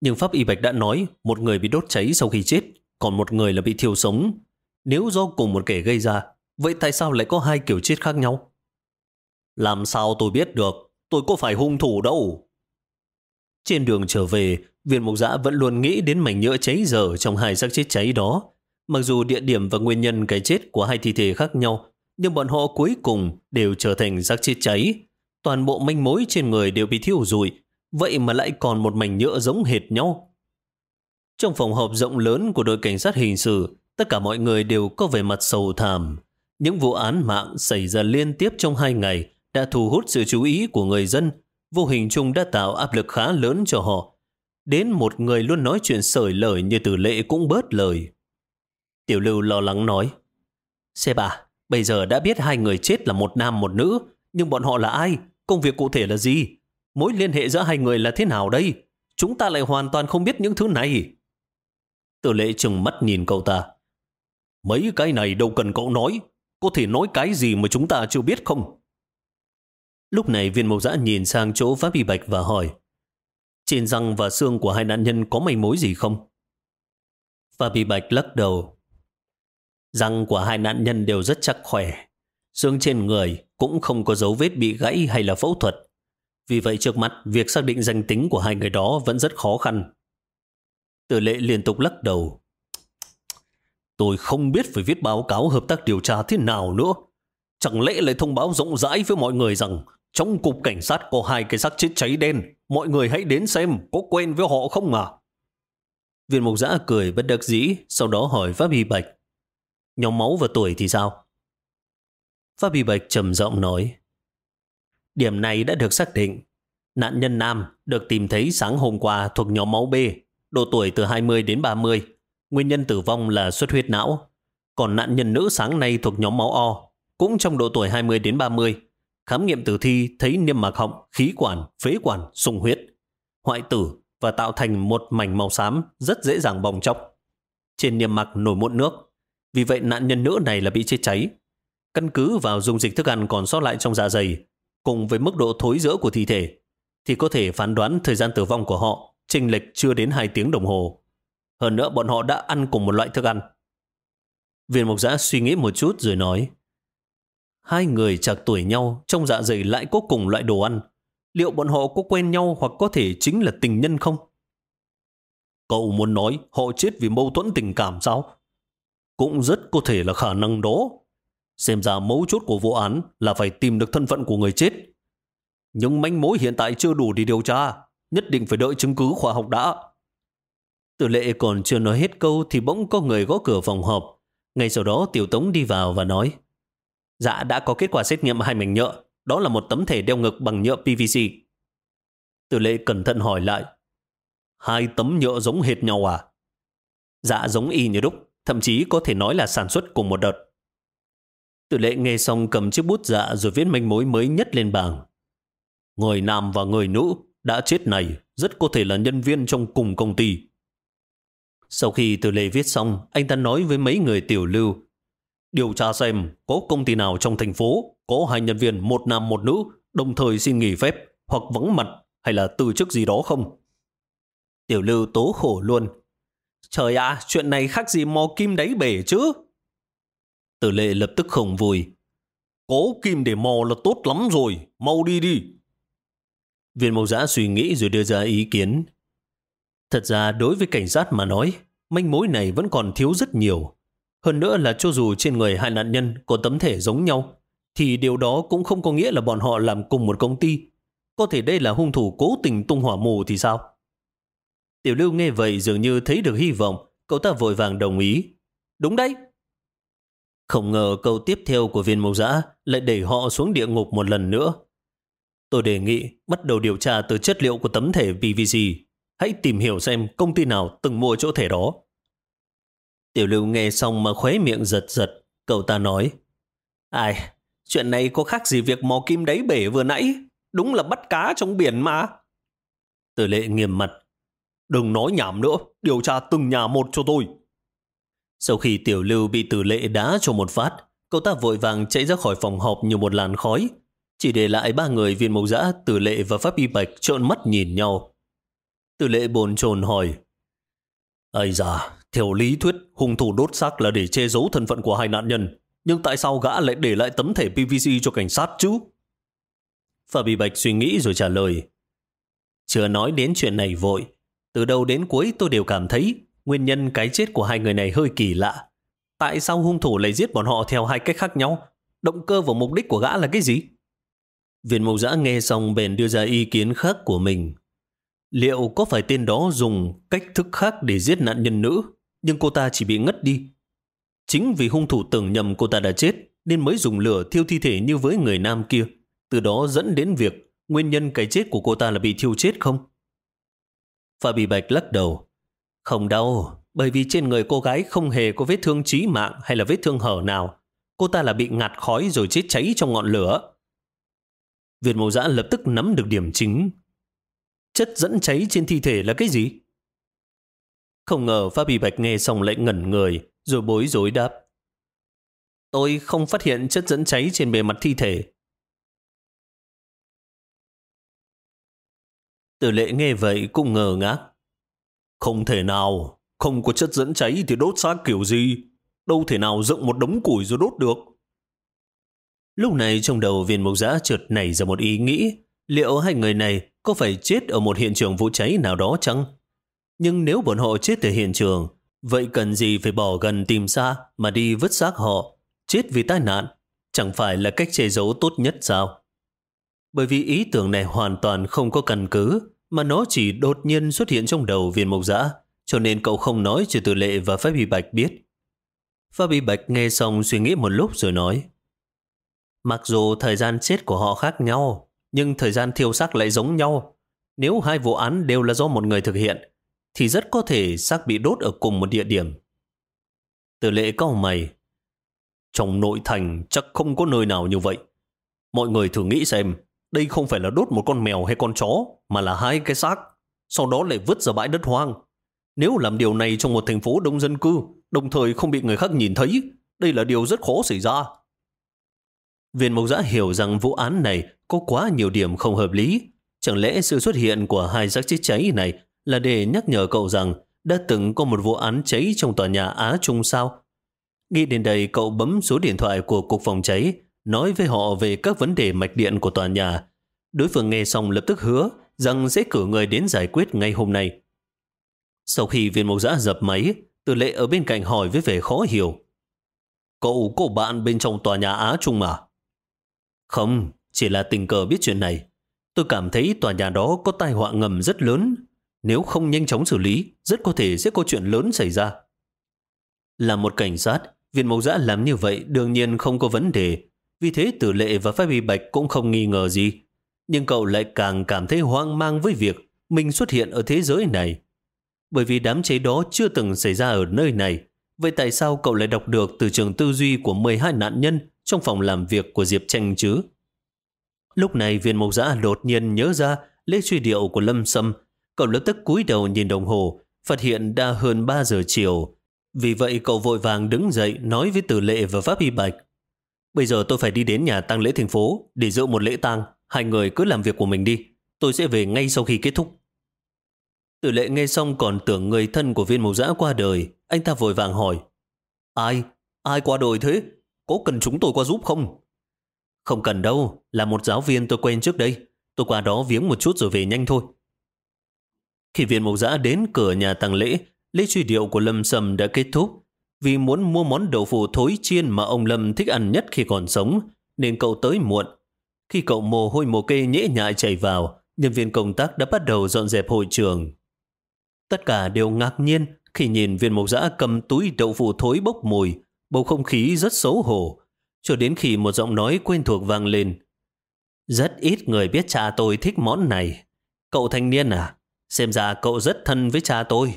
Nhưng Pháp Y Bạch đã nói một người bị đốt cháy sau khi chết, còn một người là bị thiêu sống. Nếu do cùng một kẻ gây ra, vậy tại sao lại có hai kiểu chết khác nhau? Làm sao tôi biết được? Tôi có phải hung thủ đâu. Trên đường trở về, viên mục giã vẫn luôn nghĩ đến mảnh nhựa cháy dở trong hai xác chết cháy đó. Mặc dù địa điểm và nguyên nhân cái chết của hai thi thể khác nhau, nhưng bọn họ cuối cùng đều trở thành xác chết cháy. Toàn bộ manh mối trên người đều bị thiêu rụi, vậy mà lại còn một mảnh nhựa giống hệt nhau. Trong phòng họp rộng lớn của đội cảnh sát hình sự, tất cả mọi người đều có vẻ mặt sầu thảm. Những vụ án mạng xảy ra liên tiếp trong hai ngày đã thu hút sự chú ý của người dân, vô hình chung đã tạo áp lực khá lớn cho họ. Đến một người luôn nói chuyện sởi lời như tử lệ cũng bớt lời. Tiểu lưu lo lắng nói, Xe bà, bây giờ đã biết hai người chết là một nam một nữ, nhưng bọn họ là ai? Công việc cụ thể là gì? Mối liên hệ giữa hai người là thế nào đây? Chúng ta lại hoàn toàn không biết những thứ này. Tử lệ trừng mắt nhìn cậu ta. Mấy cái này đâu cần cậu nói. Có thể nói cái gì mà chúng ta chưa biết không? Lúc này viên mộc giã nhìn sang chỗ Pháp Y Bạch và hỏi Trên răng và xương của hai nạn nhân có manh mối gì không? Pháp Y Bạch lắc đầu Răng của hai nạn nhân đều rất chắc khỏe. Xương trên người cũng không có dấu vết bị gãy hay là phẫu thuật. Vì vậy trước mắt, việc xác định danh tính của hai người đó vẫn rất khó khăn. Tử lệ liên tục lắc đầu. Tôi không biết phải viết báo cáo hợp tác điều tra thế nào nữa. Chẳng lẽ lại thông báo rộng rãi với mọi người rằng trong cục cảnh sát có hai cái xác chết cháy đen. Mọi người hãy đến xem có quen với họ không à? Viên mục giã cười bất đắc dĩ, sau đó hỏi Pháp Y Bạch. Nhóm máu và tuổi thì sao? Pháp Y Bạch trầm giọng nói. Điểm này đã được xác định. Nạn nhân nam được tìm thấy sáng hôm qua thuộc nhóm máu B, độ tuổi từ 20 đến 30. Nguyên nhân tử vong là xuất huyết não. Còn nạn nhân nữ sáng nay thuộc nhóm máu O, cũng trong độ tuổi 20 đến 30. Khám nghiệm tử thi thấy niêm mạc họng, khí quản, phế quản, sung huyết, hoại tử và tạo thành một mảnh màu xám rất dễ dàng bong chóc. Trên niêm mạc nổi mụn nước. Vì vậy nạn nhân nữ này là bị chết cháy. Căn cứ vào dung dịch thức ăn còn sót lại trong dạ dày cùng với mức độ thối rữa của thi thể, thì có thể phán đoán thời gian tử vong của họ chênh lệch chưa đến 2 tiếng đồng hồ. Hơn nữa bọn họ đã ăn cùng một loại thức ăn. Viên mục giã suy nghĩ một chút rồi nói Hai người chạc tuổi nhau trong dạ dày lại có cùng loại đồ ăn. Liệu bọn họ có quen nhau hoặc có thể chính là tình nhân không? Cậu muốn nói họ chết vì mâu thuẫn tình cảm sao? Cũng rất có thể là khả năng đó. Xem ra mấu chốt của vụ án là phải tìm được thân phận của người chết. Nhưng manh mối hiện tại chưa đủ để điều tra, nhất định phải đợi chứng cứ khoa học đã. Tử lệ còn chưa nói hết câu thì bỗng có người gõ cửa phòng họp. Ngay sau đó Tiểu Tống đi vào và nói Dạ đã có kết quả xét nghiệm hai mảnh nhựa, đó là một tấm thể đeo ngực bằng nhựa PVC. Tử lệ cẩn thận hỏi lại Hai tấm nhựa giống hệt nhau à? Dạ giống y như đúc, thậm chí có thể nói là sản xuất cùng một đợt. Tử lệ nghe xong cầm chiếc bút dạ rồi viết manh mối mới nhất lên bảng. Người nam và người nữ đã chết này rất có thể là nhân viên trong cùng công ty. Sau khi tử lệ viết xong, anh ta nói với mấy người tiểu lưu. Điều tra xem có công ty nào trong thành phố có hai nhân viên một nam một nữ đồng thời xin nghỉ phép hoặc vắng mặt hay là từ chức gì đó không? Tiểu lưu tố khổ luôn. Trời ạ, chuyện này khác gì mò kim đáy bể chứ? Tử lệ lập tức khổng vui Có kim để mò là tốt lắm rồi, mau đi đi. Viên mẫu giã suy nghĩ rồi đưa ra ý kiến. Thật ra đối với cảnh sát mà nói, manh mối này vẫn còn thiếu rất nhiều. Hơn nữa là cho dù trên người hai nạn nhân có tấm thể giống nhau, thì điều đó cũng không có nghĩa là bọn họ làm cùng một công ty. Có thể đây là hung thủ cố tình tung hỏa mù thì sao? Tiểu lưu nghe vậy dường như thấy được hy vọng, cậu ta vội vàng đồng ý. Đúng đấy, không ngờ câu tiếp theo của viên mộc giã lại đẩy họ xuống địa ngục một lần nữa. Tôi đề nghị bắt đầu điều tra từ chất liệu của tấm thể PVC. Hãy tìm hiểu xem công ty nào từng mua chỗ thể đó. Tiểu lưu nghe xong mà khóe miệng giật giật. Cậu ta nói, Ai, chuyện này có khác gì việc mò kim đáy bể vừa nãy? Đúng là bắt cá trong biển mà. Tử lệ nghiêm mặt. Đừng nói nhảm nữa, điều tra từng nhà một cho tôi. Sau khi tiểu lưu bị tử lệ đá cho một phát, cậu ta vội vàng chạy ra khỏi phòng họp như một làn khói. Chỉ để lại ba người viên mộc giã, tử lệ và pháp y bạch trợn mắt nhìn nhau. Tử lệ bồn chồn hỏi. Ây da, theo lý thuyết, hung thủ đốt xác là để che giấu thân phận của hai nạn nhân. Nhưng tại sao gã lại để lại tấm thẻ PVC cho cảnh sát chứ? Pháp y bạch suy nghĩ rồi trả lời. Chưa nói đến chuyện này vội. Từ đầu đến cuối tôi đều cảm thấy Nguyên nhân cái chết của hai người này hơi kỳ lạ. Tại sao hung thủ lại giết bọn họ theo hai cách khác nhau? Động cơ và mục đích của gã là cái gì? Viên mộc giã nghe xong bèn đưa ra ý kiến khác của mình. liệu có phải tên đó dùng cách thức khác để giết nạn nhân nữ, nhưng cô ta chỉ bị ngất đi. Chính vì hung thủ tưởng nhầm cô ta đã chết, nên mới dùng lửa thiêu thi thể như với người nam kia. Từ đó dẫn đến việc nguyên nhân cái chết của cô ta là bị thiêu chết không? Phạm Bì Bạch lắc đầu. Không đau bởi vì trên người cô gái không hề có vết thương chí mạng hay là vết thương hở nào. Cô ta là bị ngạt khói rồi chết cháy trong ngọn lửa. Việt Mộ Giã lập tức nắm được điểm chính. Chất dẫn cháy trên thi thể là cái gì? Không ngờ Pháp Bì Bạch nghe xong lại ngẩn người, rồi bối rối đáp. Tôi không phát hiện chất dẫn cháy trên bề mặt thi thể. Tử lệ nghe vậy cũng ngờ ngác. Không thể nào, không có chất dẫn cháy thì đốt xác kiểu gì? Đâu thể nào dựng một đống củi rồi đốt được. Lúc này trong đầu viên mộc giã trượt nảy ra một ý nghĩ, liệu hai người này có phải chết ở một hiện trường vụ cháy nào đó chăng? Nhưng nếu bọn họ chết tại hiện trường, vậy cần gì phải bỏ gần tìm xa mà đi vứt xác họ, chết vì tai nạn, chẳng phải là cách che giấu tốt nhất sao? Bởi vì ý tưởng này hoàn toàn không có căn cứ, mà nó chỉ đột nhiên xuất hiện trong đầu viên mộc giã, cho nên cậu không nói cho tử lệ và Pháp Bị Bạch biết. Pháp Bị Bạch nghe xong suy nghĩ một lúc rồi nói, Mặc dù thời gian chết của họ khác nhau, nhưng thời gian thiêu xác lại giống nhau. Nếu hai vụ án đều là do một người thực hiện, thì rất có thể xác bị đốt ở cùng một địa điểm. Từ lệ cao mày, trong nội thành chắc không có nơi nào như vậy. Mọi người thử nghĩ xem, đây không phải là đốt một con mèo hay con chó, mà là hai cái xác, sau đó lại vứt ra bãi đất hoang. Nếu làm điều này trong một thành phố đông dân cư, đồng thời không bị người khác nhìn thấy, đây là điều rất khó xảy ra. Viên mộc giã hiểu rằng vụ án này có quá nhiều điểm không hợp lý. Chẳng lẽ sự xuất hiện của hai xác chết cháy này là để nhắc nhở cậu rằng đã từng có một vụ án cháy trong tòa nhà Á Trung sao? Nghĩ đến đây cậu bấm số điện thoại của cục phòng cháy, nói với họ về các vấn đề mạch điện của tòa nhà. Đối phương nghe xong lập tức hứa rằng sẽ cử người đến giải quyết ngay hôm nay. Sau khi viên mộc giã dập máy, từ lệ ở bên cạnh hỏi với vẻ khó hiểu. Cậu có bạn bên trong tòa nhà Á Trung mà? Không, chỉ là tình cờ biết chuyện này. Tôi cảm thấy tòa nhà đó có tai họa ngầm rất lớn. Nếu không nhanh chóng xử lý, rất có thể sẽ có chuyện lớn xảy ra. Là một cảnh sát, viên mộc giã làm như vậy đương nhiên không có vấn đề. Vì thế tử lệ và phái bị bạch cũng không nghi ngờ gì. Nhưng cậu lại càng cảm thấy hoang mang với việc mình xuất hiện ở thế giới này. Bởi vì đám cháy đó chưa từng xảy ra ở nơi này. Vậy tại sao cậu lại đọc được từ trường tư duy của 12 nạn nhân trong phòng làm việc của Diệp Tranh chứ. Lúc này viên mộc giã đột nhiên nhớ ra lễ truy điệu của Lâm Sâm. Cậu lập tức cúi đầu nhìn đồng hồ, phát hiện đã hơn 3 giờ chiều. Vì vậy cậu vội vàng đứng dậy nói với tử lệ và Pháp Y Bạch. Bây giờ tôi phải đi đến nhà tang lễ thành phố để dự một lễ tang. Hai người cứ làm việc của mình đi. Tôi sẽ về ngay sau khi kết thúc. Tử lệ nghe xong còn tưởng người thân của viên mộc giã qua đời. Anh ta vội vàng hỏi. Ai? Ai qua đời thế? Có cần chúng tôi qua giúp không? Không cần đâu, là một giáo viên tôi quen trước đây. Tôi qua đó viếng một chút rồi về nhanh thôi. Khi viên mộc giã đến cửa nhà tang lễ, lễ truy điệu của Lâm Sâm đã kết thúc. Vì muốn mua món đậu phụ thối chiên mà ông Lâm thích ăn nhất khi còn sống, nên cậu tới muộn. Khi cậu mồ hôi mồ kê nhễ nhại chạy vào, nhân viên công tác đã bắt đầu dọn dẹp hội trường. Tất cả đều ngạc nhiên khi nhìn viên mộc giã cầm túi đậu phụ thối bốc mùi, Bầu không khí rất xấu hổ, cho đến khi một giọng nói quen thuộc vang lên. Rất ít người biết cha tôi thích món này. Cậu thanh niên à, xem ra cậu rất thân với cha tôi.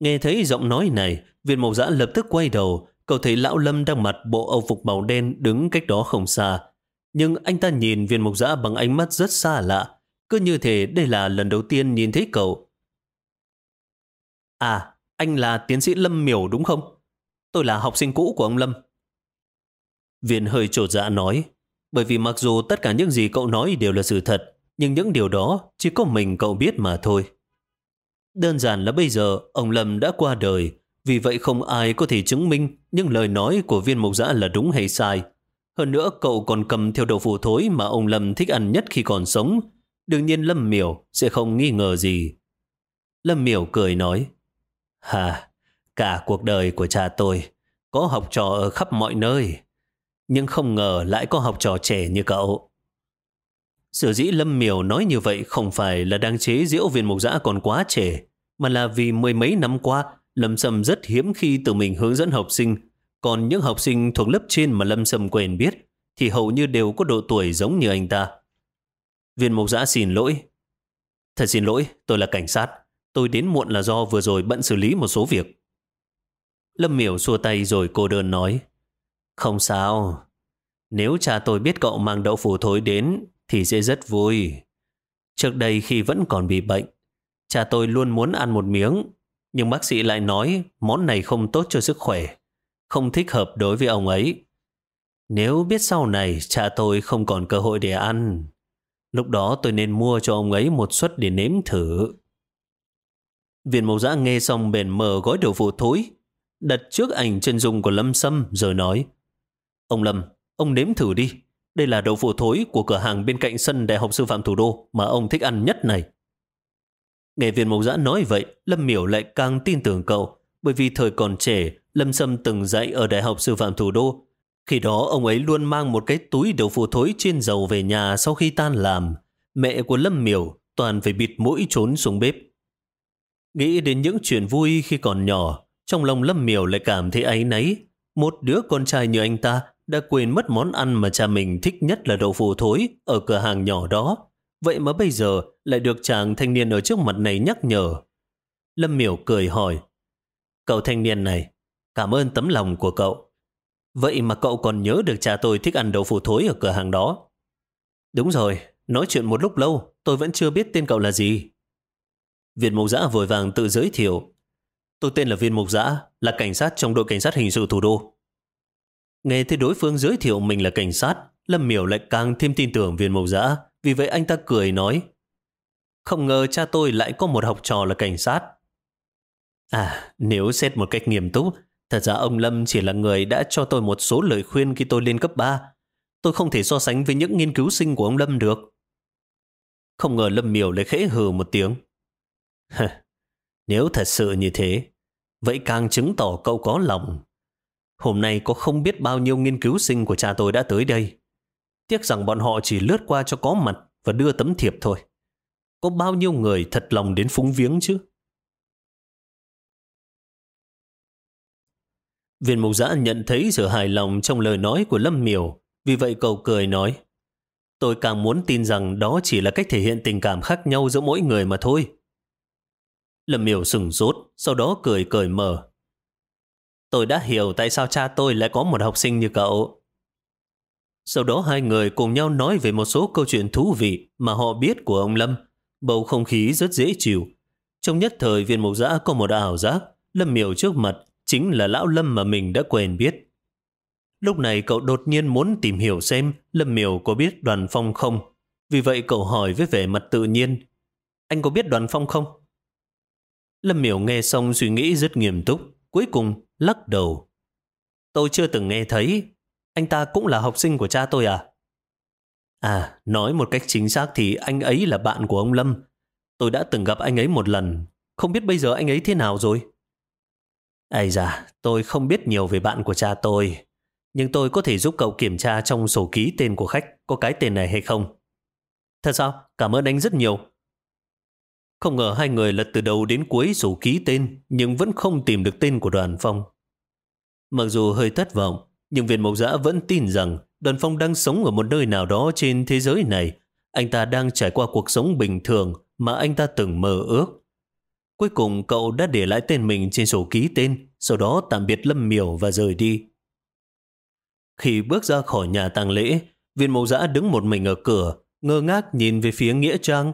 Nghe thấy giọng nói này, viên mộc giã lập tức quay đầu, cậu thấy lão lâm đang mặc bộ âu phục màu đen đứng cách đó không xa. Nhưng anh ta nhìn viên mộc giã bằng ánh mắt rất xa lạ, cứ như thể đây là lần đầu tiên nhìn thấy cậu. À, anh là tiến sĩ Lâm Miểu đúng không? Tôi là học sinh cũ của ông Lâm. Viện hơi trột dạ nói, bởi vì mặc dù tất cả những gì cậu nói đều là sự thật, nhưng những điều đó chỉ có mình cậu biết mà thôi. Đơn giản là bây giờ ông Lâm đã qua đời, vì vậy không ai có thể chứng minh những lời nói của viên mộc giã là đúng hay sai. Hơn nữa cậu còn cầm theo đầu phụ thối mà ông Lâm thích ăn nhất khi còn sống. Đương nhiên Lâm Miểu sẽ không nghi ngờ gì. Lâm Miểu cười nói, Hà, Cả cuộc đời của cha tôi có học trò ở khắp mọi nơi, nhưng không ngờ lại có học trò trẻ như cậu. Sở dĩ Lâm Miểu nói như vậy không phải là đang chế diễu viên mục giã còn quá trẻ, mà là vì mười mấy năm qua, Lâm Sâm rất hiếm khi tự mình hướng dẫn học sinh. Còn những học sinh thuộc lớp trên mà Lâm Sâm quen biết, thì hầu như đều có độ tuổi giống như anh ta. Viên mục giã xin lỗi. Thật xin lỗi, tôi là cảnh sát. Tôi đến muộn là do vừa rồi bận xử lý một số việc. Lâm miểu xua tay rồi cô đơn nói. Không sao. Nếu cha tôi biết cậu mang đậu phủ thối đến thì sẽ rất vui. Trước đây khi vẫn còn bị bệnh, cha tôi luôn muốn ăn một miếng, nhưng bác sĩ lại nói món này không tốt cho sức khỏe, không thích hợp đối với ông ấy. Nếu biết sau này cha tôi không còn cơ hội để ăn, lúc đó tôi nên mua cho ông ấy một suất để nếm thử. Viên mẫu giã nghe xong bền mở gói đồ phụ thối, đặt trước ảnh chân dung của Lâm Sâm rồi nói Ông Lâm, ông nếm thử đi. Đây là đậu phụ thối của cửa hàng bên cạnh sân Đại học Sư phạm Thủ đô mà ông thích ăn nhất này. Nghe viên mộc giã nói vậy, Lâm Miểu lại càng tin tưởng cậu, bởi vì thời còn trẻ, Lâm Sâm từng dạy ở Đại học Sư phạm Thủ đô. Khi đó, ông ấy luôn mang một cái túi đậu phụ thối trên dầu về nhà sau khi tan làm. Mẹ của Lâm Miểu toàn phải bịt mũi trốn xuống bếp. Nghĩ đến những chuyện vui khi còn nhỏ, trong lòng Lâm Miểu lại cảm thấy áy náy. Một đứa con trai như anh ta đã quên mất món ăn mà cha mình thích nhất là đậu phụ thối ở cửa hàng nhỏ đó. Vậy mà bây giờ lại được chàng thanh niên ở trước mặt này nhắc nhở. Lâm Miểu cười hỏi, Cậu thanh niên này, cảm ơn tấm lòng của cậu. Vậy mà cậu còn nhớ được cha tôi thích ăn đậu phụ thối ở cửa hàng đó. Đúng rồi, nói chuyện một lúc lâu, tôi vẫn chưa biết tên cậu là gì. Viên mục giã vội vàng tự giới thiệu. Tôi tên là Viên mục giã, là cảnh sát trong đội cảnh sát hình sự thủ đô. Nghe thấy đối phương giới thiệu mình là cảnh sát, Lâm Miểu lại càng thêm tin tưởng viên mộc giã, vì vậy anh ta cười nói, không ngờ cha tôi lại có một học trò là cảnh sát. À, nếu xét một cách nghiêm túc, thật ra ông Lâm chỉ là người đã cho tôi một số lời khuyên khi tôi lên cấp 3. Tôi không thể so sánh với những nghiên cứu sinh của ông Lâm được. Không ngờ Lâm Miểu lại khẽ hừ một tiếng. Nếu thật sự như thế, vậy càng chứng tỏ cậu có lòng. Hôm nay có không biết bao nhiêu nghiên cứu sinh của cha tôi đã tới đây. Tiếc rằng bọn họ chỉ lướt qua cho có mặt và đưa tấm thiệp thôi. Có bao nhiêu người thật lòng đến phúng viếng chứ? Viên mục giã nhận thấy sự hài lòng trong lời nói của Lâm Miểu, vì vậy cậu cười nói, tôi càng muốn tin rằng đó chỉ là cách thể hiện tình cảm khác nhau giữa mỗi người mà thôi. Lâm Miểu sừng sốt, sau đó cười cười mở. Tôi đã hiểu tại sao cha tôi lại có một học sinh như cậu. Sau đó hai người cùng nhau nói về một số câu chuyện thú vị mà họ biết của ông Lâm. Bầu không khí rất dễ chịu. Trong nhất thời viên mục giã có một ảo giác, Lâm miểu trước mặt chính là lão Lâm mà mình đã quen biết. Lúc này cậu đột nhiên muốn tìm hiểu xem Lâm miểu có biết đoàn phong không. Vì vậy cậu hỏi với vẻ mặt tự nhiên, anh có biết đoàn phong không? Lâm miểu nghe xong suy nghĩ rất nghiêm túc, cuối cùng lắc đầu. Tôi chưa từng nghe thấy. Anh ta cũng là học sinh của cha tôi à? À, nói một cách chính xác thì anh ấy là bạn của ông Lâm. Tôi đã từng gặp anh ấy một lần. Không biết bây giờ anh ấy thế nào rồi? Ây da, tôi không biết nhiều về bạn của cha tôi. Nhưng tôi có thể giúp cậu kiểm tra trong sổ ký tên của khách có cái tên này hay không. Thật sao? Cảm ơn anh rất nhiều. Không ngờ hai người lật từ đầu đến cuối sổ ký tên nhưng vẫn không tìm được tên của đoàn phong. Mặc dù hơi thất vọng, nhưng viên mộc giã vẫn tin rằng đoàn phong đang sống ở một nơi nào đó trên thế giới này. Anh ta đang trải qua cuộc sống bình thường mà anh ta từng mơ ước. Cuối cùng cậu đã để lại tên mình trên sổ ký tên, sau đó tạm biệt Lâm Miểu và rời đi. Khi bước ra khỏi nhà tang lễ, viên mộc giã đứng một mình ở cửa, ngơ ngác nhìn về phía Nghĩa Trang.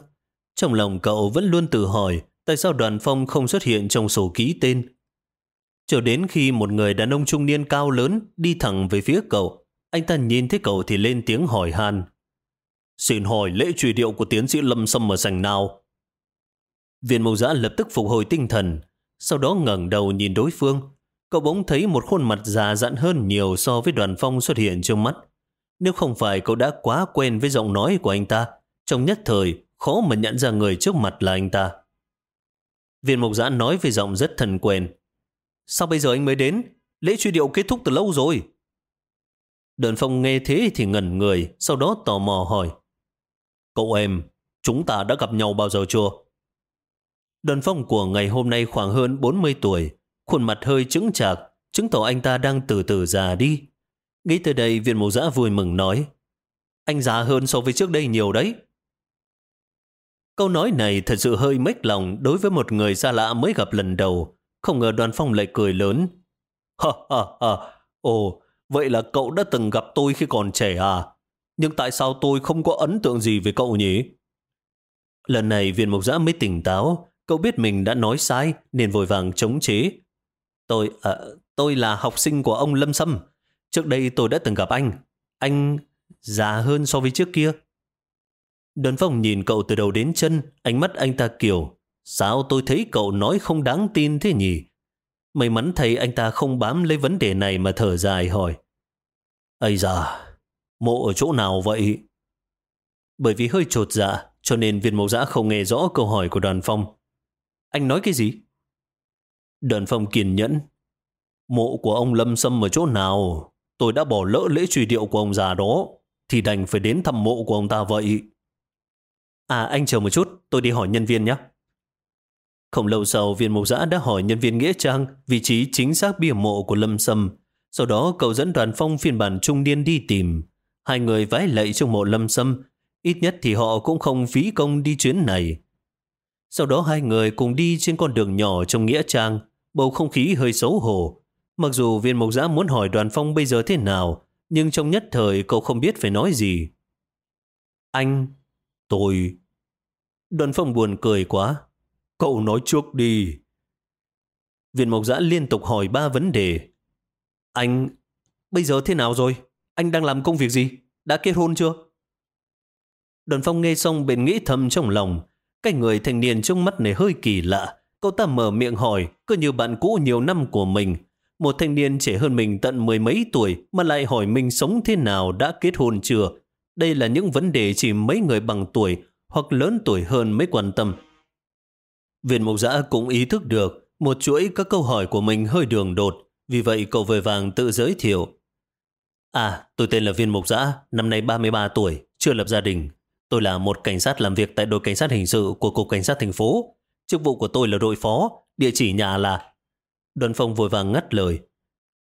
Trong lòng cậu vẫn luôn tự hỏi tại sao đoàn phong không xuất hiện trong sổ ký tên. Cho đến khi một người đàn ông trung niên cao lớn đi thẳng về phía cậu, anh ta nhìn thấy cậu thì lên tiếng hỏi han. Xin hỏi lễ truy điệu của tiến sĩ Lâm Sâm ở sành nào? Viên mâu giã lập tức phục hồi tinh thần, sau đó ngẩng đầu nhìn đối phương. Cậu bỗng thấy một khuôn mặt già dặn hơn nhiều so với đoàn phong xuất hiện trong mắt. Nếu không phải cậu đã quá quen với giọng nói của anh ta, trong nhất thời khó mà nhận ra người trước mặt là anh ta. Viên mục giã nói với giọng rất thân quen. Sao bây giờ anh mới đến? Lễ truy điệu kết thúc từ lâu rồi. Đơn phong nghe thế thì ngẩn người, sau đó tò mò hỏi. Cậu em, chúng ta đã gặp nhau bao giờ chưa? Đơn phong của ngày hôm nay khoảng hơn 40 tuổi, khuôn mặt hơi trứng chạc, chứng tỏ anh ta đang từ từ già đi. Nghĩ tới đây, viên mục giã vui mừng nói, anh già hơn so với trước đây nhiều đấy. Câu nói này thật sự hơi mếch lòng đối với một người xa lạ mới gặp lần đầu. Không ngờ đoàn phong lại cười lớn. Ha ha ha, ồ, vậy là cậu đã từng gặp tôi khi còn trẻ à? Nhưng tại sao tôi không có ấn tượng gì về cậu nhỉ? Lần này viên mục giã mới tỉnh táo, cậu biết mình đã nói sai nên vội vàng chống chế. Tôi, à, tôi là học sinh của ông Lâm Sâm. Trước đây tôi đã từng gặp anh. Anh già hơn so với trước kia. Đơn phong nhìn cậu từ đầu đến chân, ánh mắt anh ta kiểu, sao tôi thấy cậu nói không đáng tin thế nhỉ? May mắn thấy anh ta không bám lấy vấn đề này mà thở dài hỏi. Ây da, mộ ở chỗ nào vậy? Bởi vì hơi trột dạ, cho nên viên mẫu giã không nghe rõ câu hỏi của đoàn phong. Anh nói cái gì? Đoàn phong kiên nhẫn. Mộ của ông Lâm Sâm ở chỗ nào? Tôi đã bỏ lỡ lễ truy điệu của ông già đó, thì đành phải đến thăm mộ của ông ta vậy. À anh chờ một chút, tôi đi hỏi nhân viên nhé. Không lâu sau, viên mục giã đã hỏi nhân viên Nghĩa Trang vị trí chính xác bia mộ của Lâm Sâm. Sau đó cậu dẫn đoàn phong phiên bản trung niên đi tìm. Hai người vái lạy trong mộ Lâm Sâm. Ít nhất thì họ cũng không phí công đi chuyến này. Sau đó hai người cùng đi trên con đường nhỏ trong Nghĩa Trang. Bầu không khí hơi xấu hổ. Mặc dù viên mục giã muốn hỏi đoàn phong bây giờ thế nào, nhưng trong nhất thời cậu không biết phải nói gì. Anh, tôi... Đoàn phong buồn cười quá. Cậu nói trước đi. Viện mộc giã liên tục hỏi ba vấn đề. Anh, bây giờ thế nào rồi? Anh đang làm công việc gì? Đã kết hôn chưa? Đoàn phong nghe xong bền nghĩ thầm trong lòng. Cái người thanh niên trong mắt này hơi kỳ lạ. Cậu ta mở miệng hỏi, cứ như bạn cũ nhiều năm của mình. Một thanh niên trẻ hơn mình tận mười mấy tuổi mà lại hỏi mình sống thế nào đã kết hôn chưa. Đây là những vấn đề chỉ mấy người bằng tuổi hoặc lớn tuổi hơn mới quan tâm. Viên mục giã cũng ý thức được một chuỗi các câu hỏi của mình hơi đường đột, vì vậy cậu vội vàng tự giới thiệu. À, tôi tên là Viên Mục Giã, năm nay 33 tuổi, chưa lập gia đình. Tôi là một cảnh sát làm việc tại đội cảnh sát hình sự của Cục Cảnh sát thành phố. Chức vụ của tôi là đội phó, địa chỉ nhà là... Đoàn phong vội vàng ngắt lời.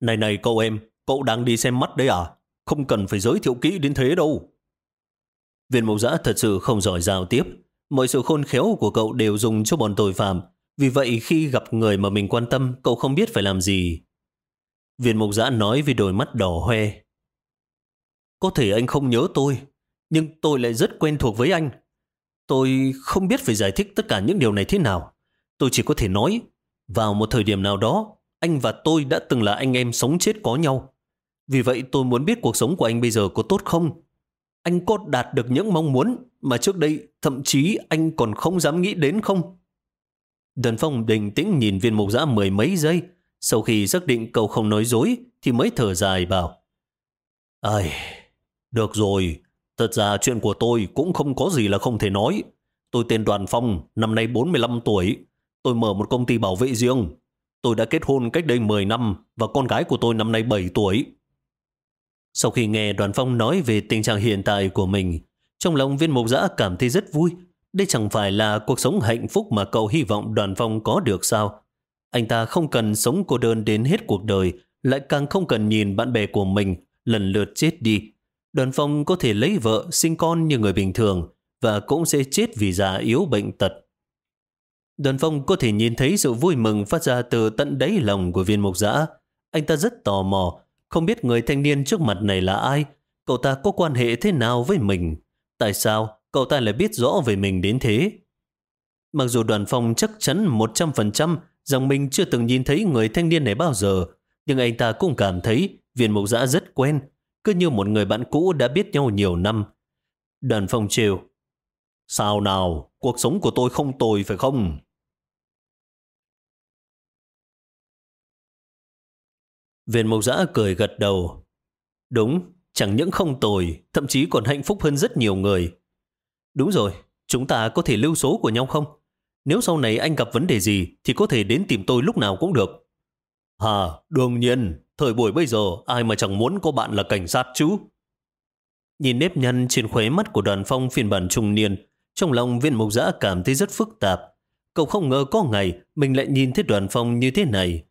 Này này cậu em, cậu đang đi xem mắt đấy à? Không cần phải giới thiệu kỹ đến thế đâu. Viên Mục Giã thật sự không giỏi giao tiếp, Mọi sự khôn khéo của cậu đều dùng cho bọn tội phạm. Vì vậy khi gặp người mà mình quan tâm, cậu không biết phải làm gì. Viên mục giã nói với đôi mắt đỏ hoe. Có thể anh không nhớ tôi, nhưng tôi lại rất quen thuộc với anh. Tôi không biết phải giải thích tất cả những điều này thế nào. Tôi chỉ có thể nói, vào một thời điểm nào đó, anh và tôi đã từng là anh em sống chết có nhau. Vì vậy tôi muốn biết cuộc sống của anh bây giờ có tốt không? Anh có đạt được những mong muốn mà trước đây thậm chí anh còn không dám nghĩ đến không? Đơn Phong bình tĩnh nhìn viên mục giã mười mấy giây. Sau khi xác định cậu không nói dối thì mới thở dài bảo. Ây, được rồi. Thật ra chuyện của tôi cũng không có gì là không thể nói. Tôi tên Đoàn Phong, năm nay 45 tuổi. Tôi mở một công ty bảo vệ riêng. Tôi đã kết hôn cách đây 10 năm và con gái của tôi năm nay 7 tuổi. Sau khi nghe đoàn phong nói về tình trạng hiện tại của mình, trong lòng viên mục giã cảm thấy rất vui. Đây chẳng phải là cuộc sống hạnh phúc mà cậu hy vọng đoàn phong có được sao? Anh ta không cần sống cô đơn đến hết cuộc đời, lại càng không cần nhìn bạn bè của mình lần lượt chết đi. Đoàn phong có thể lấy vợ, sinh con như người bình thường, và cũng sẽ chết vì già yếu bệnh tật. Đoàn phong có thể nhìn thấy sự vui mừng phát ra từ tận đáy lòng của viên mục giã. Anh ta rất tò mò, không biết người thanh niên trước mặt này là ai, cậu ta có quan hệ thế nào với mình, tại sao cậu ta lại biết rõ về mình đến thế. Mặc dù đoàn phong chắc chắn 100% rằng mình chưa từng nhìn thấy người thanh niên này bao giờ, nhưng anh ta cũng cảm thấy viên mục giã rất quen, cứ như một người bạn cũ đã biết nhau nhiều năm. Đoàn phong trêu. Sao nào, cuộc sống của tôi không tồi phải không? Viên mộc giã cười gật đầu. Đúng, chẳng những không tồi, thậm chí còn hạnh phúc hơn rất nhiều người. Đúng rồi, chúng ta có thể lưu số của nhau không? Nếu sau này anh gặp vấn đề gì thì có thể đến tìm tôi lúc nào cũng được. Hà, đương nhiên, thời buổi bây giờ ai mà chẳng muốn có bạn là cảnh sát chứ? Nhìn nếp nhăn trên khóe mắt của đoàn phong phiên bản trung niên, trong lòng viên mộc giã cảm thấy rất phức tạp. Cậu không ngờ có ngày mình lại nhìn thấy đoàn phong như thế này.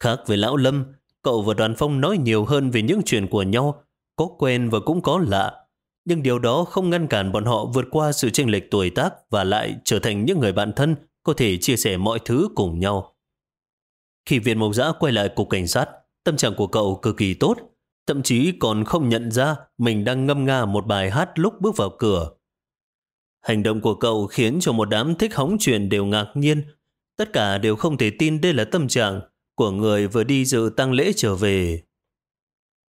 Khác với lão Lâm, cậu và đoàn phong nói nhiều hơn về những chuyện của nhau, có quen và cũng có lạ. Nhưng điều đó không ngăn cản bọn họ vượt qua sự chênh lệch tuổi tác và lại trở thành những người bạn thân có thể chia sẻ mọi thứ cùng nhau. Khi viên mộc giã quay lại cục cảnh sát, tâm trạng của cậu cực kỳ tốt, thậm chí còn không nhận ra mình đang ngâm nga một bài hát lúc bước vào cửa. Hành động của cậu khiến cho một đám thích hóng chuyện đều ngạc nhiên. Tất cả đều không thể tin đây là tâm trạng của người vừa đi dự tăng lễ trở về.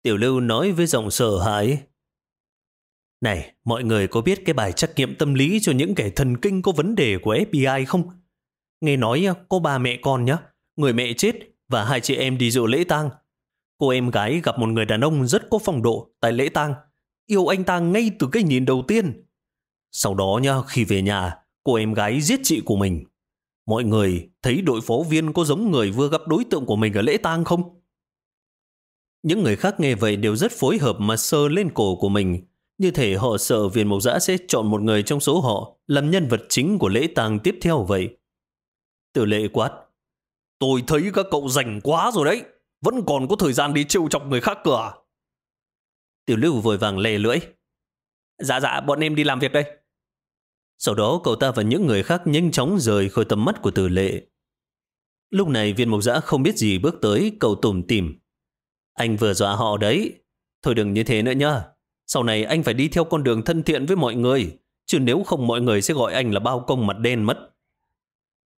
Tiểu lưu nói với giọng sợ hãi. Này, mọi người có biết cái bài trắc nghiệm tâm lý cho những kẻ thần kinh có vấn đề của FBI không? Nghe nói à, có ba mẹ con nhá, người mẹ chết và hai chị em đi dự lễ tang. Cô em gái gặp một người đàn ông rất có phong độ tại lễ tang, yêu anh ta ngay từ cái nhìn đầu tiên. Sau đó nha, khi về nhà, cô em gái giết chị của mình. Mọi người thấy đội phó viên có giống người vừa gặp đối tượng của mình ở lễ tang không? Những người khác nghe vậy đều rất phối hợp mà sơ lên cổ của mình. Như thể họ sợ viên mộc giã sẽ chọn một người trong số họ làm nhân vật chính của lễ tang tiếp theo vậy. Tử lệ quát. Tôi thấy các cậu rảnh quá rồi đấy. Vẫn còn có thời gian đi trêu chọc người khác cửa. À? Tiểu lưu vội vàng lè lưỡi. Dạ dạ, bọn em đi làm việc đây. Sau đó cậu ta và những người khác nhanh chóng rời khỏi tầm mắt của tử lệ. Lúc này viên mộc giã không biết gì bước tới, cậu tủm tìm. Anh vừa dọa họ đấy. Thôi đừng như thế nữa nhá. Sau này anh phải đi theo con đường thân thiện với mọi người, chứ nếu không mọi người sẽ gọi anh là bao công mặt đen mất.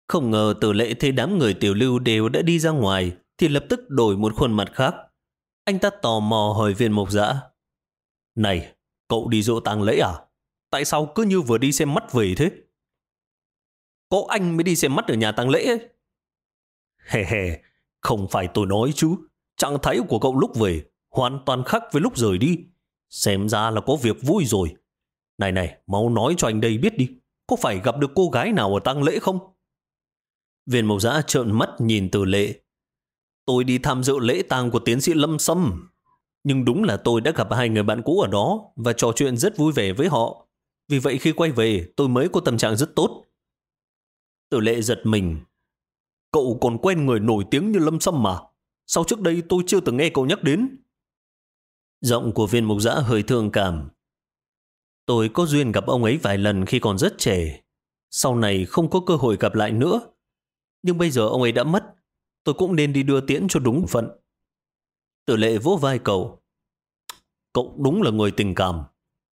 Không ngờ tử lệ thấy đám người tiểu lưu đều đã đi ra ngoài, thì lập tức đổi một khuôn mặt khác. Anh ta tò mò hỏi viên mộc Giã. Này, cậu đi dỗ tang lễ à? Tại sao cứ như vừa đi xem mắt về thế? Có anh mới đi xem mắt ở nhà tang lễ ấy. Hè hè, không phải tôi nói chứ. Trạng thái của cậu lúc về hoàn toàn khác với lúc rời đi. Xem ra là có việc vui rồi. Này này, mau nói cho anh đây biết đi. Có phải gặp được cô gái nào ở tang lễ không? Viên mộc giã trợn mắt nhìn từ lệ. Tôi đi tham dự lễ tang của tiến sĩ Lâm Sâm. Nhưng đúng là tôi đã gặp hai người bạn cũ ở đó và trò chuyện rất vui vẻ với họ. Vì vậy khi quay về, tôi mới có tâm trạng rất tốt. Tử lệ giật mình. Cậu còn quen người nổi tiếng như Lâm Sâm mà. Sao trước đây tôi chưa từng nghe cậu nhắc đến? Giọng của viên mục giã hơi thương cảm. Tôi có duyên gặp ông ấy vài lần khi còn rất trẻ. Sau này không có cơ hội gặp lại nữa. Nhưng bây giờ ông ấy đã mất. Tôi cũng nên đi đưa tiễn cho đúng phận. Tử lệ vỗ vai cậu. Cậu đúng là người tình cảm.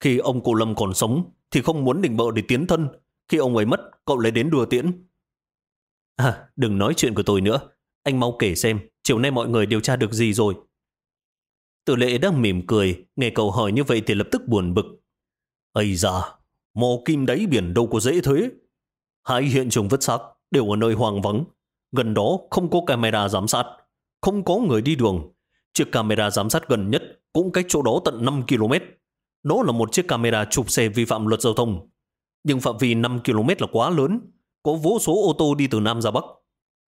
Khi ông cụ Lâm còn sống thì không muốn định bợ để tiến thân. Khi ông ấy mất, cậu lấy đến đùa tiễn. À, đừng nói chuyện của tôi nữa. Anh mau kể xem, chiều nay mọi người điều tra được gì rồi. Tử lệ đang mỉm cười, nghe cậu hỏi như vậy thì lập tức buồn bực. Ây da, mò kim đáy biển đâu có dễ thế. Hai hiện trường vứt xác đều ở nơi hoang vắng. Gần đó không có camera giám sát, không có người đi đường. Chiếc camera giám sát gần nhất cũng cách chỗ đó tận 5 km. Đó là một chiếc camera chụp xe vi phạm luật giao thông. Nhưng phạm vi 5 km là quá lớn, có vô số ô tô đi từ Nam ra Bắc.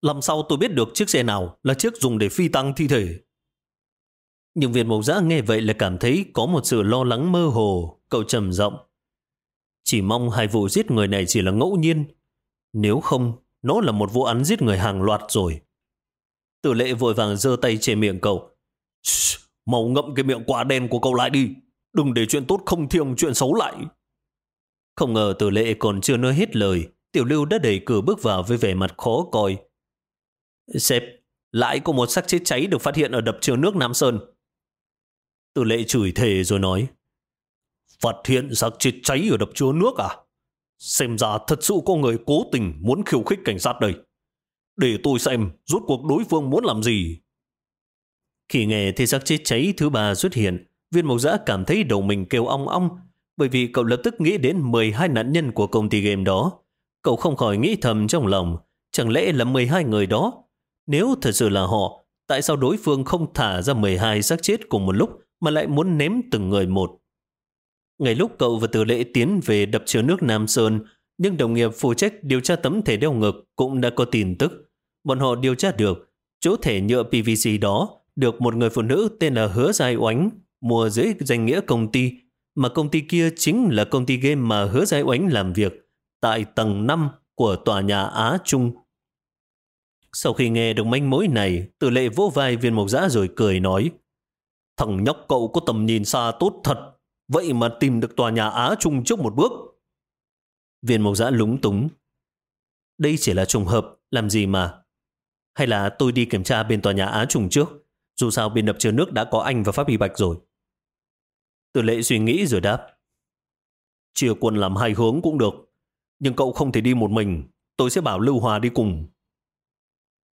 Làm sao tôi biết được chiếc xe nào là chiếc dùng để phi tăng thi thể? Nhưng Việt Mộc Giã nghe vậy là cảm thấy có một sự lo lắng mơ hồ, cậu trầm giọng. Chỉ mong hai vụ giết người này chỉ là ngẫu nhiên. Nếu không, nó là một vụ án giết người hàng loạt rồi. Tử lệ vội vàng giơ tay che miệng cậu. màu ngậm cái miệng quá đen của cậu lại đi. Đừng để chuyện tốt không thiêng chuyện xấu lại. Không ngờ tử lệ còn chưa nói hết lời. Tiểu lưu đã đẩy cửa bước vào với vẻ mặt khó coi. Sếp, lại có một xác chết cháy được phát hiện ở đập chứa nước Nam Sơn. Tử lệ chửi thề rồi nói. Phát hiện xác chết cháy ở đập chứa nước à? Xem ra thật sự có người cố tình muốn khiêu khích cảnh sát đây. Để tôi xem rốt cuộc đối phương muốn làm gì. Khi nghe thấy xác chết cháy thứ ba xuất hiện, viên mộc giã cảm thấy đầu mình kêu ong ong, bởi vì cậu lập tức nghĩ đến 12 nạn nhân của công ty game đó. Cậu không khỏi nghĩ thầm trong lòng, chẳng lẽ là 12 người đó? Nếu thật sự là họ, tại sao đối phương không thả ra 12 xác chết cùng một lúc mà lại muốn ném từng người một? Ngày lúc cậu và Từ Lễ tiến về đập chứa nước Nam Sơn, nhưng đồng nghiệp phụ trách điều tra tấm thể đeo ngực cũng đã có tin tức. Bọn họ điều tra được chỗ thể nhựa PVC đó được một người phụ nữ tên là Hứa Giai Oánh mua dưới danh nghĩa công ty mà công ty kia chính là công ty game mà hứa Giai Oánh làm việc tại tầng 5 của tòa nhà Á Trung. Sau khi nghe được manh mối này, tử lệ vô vai viên mộc giã rồi cười nói Thằng nhóc cậu có tầm nhìn xa tốt thật, vậy mà tìm được tòa nhà Á Trung trước một bước. Viên mộc giã lúng túng. Đây chỉ là trùng hợp, làm gì mà? Hay là tôi đi kiểm tra bên tòa nhà Á Trung trước? Dù sao bên đập chứa nước đã có anh và Pháp Y Bạch rồi. Tử lệ suy nghĩ rồi đáp. Chia quân làm hai hướng cũng được. Nhưng cậu không thể đi một mình. Tôi sẽ bảo Lưu Hòa đi cùng.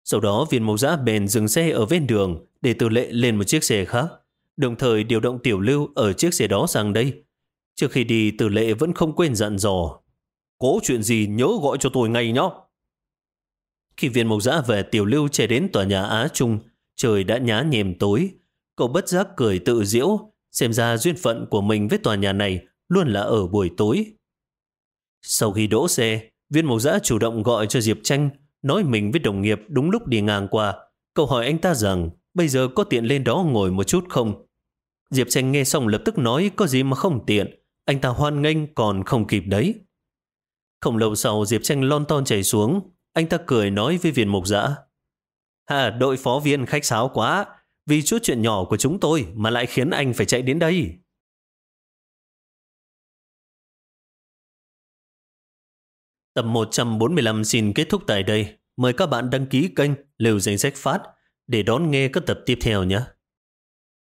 Sau đó viên mẫu giã bèn dừng xe ở ven đường để tử lệ lên một chiếc xe khác. Đồng thời điều động tiểu lưu ở chiếc xe đó sang đây. Trước khi đi tử lệ vẫn không quên dặn dò. Có chuyện gì nhớ gọi cho tôi ngay nhóc." Khi viên mộc giã về tiểu lưu chạy đến tòa nhà Á Trung, trời đã nhá nhèm tối. Cậu bất giác cười tự diễu, xem ra duyên phận của mình với tòa nhà này luôn là ở buổi tối. Sau khi đỗ xe, viên mộc giã chủ động gọi cho Diệp Tranh, nói mình với đồng nghiệp đúng lúc đi ngang qua. Cậu hỏi anh ta rằng bây giờ có tiện lên đó ngồi một chút không? Diệp Tranh nghe xong lập tức nói có gì mà không tiện. Anh ta hoan nghênh còn không kịp đấy. Không lâu sau Diệp Tranh lon ton chảy xuống, anh ta cười nói với viên mục giã. Hà, đội phó viên khách sáo quá, vì chút chuyện nhỏ của chúng tôi mà lại khiến anh phải chạy đến đây. Tập 145 xin kết thúc tại đây. Mời các bạn đăng ký kênh, Lưu Danh Sách Phát để đón nghe các tập tiếp theo nhé.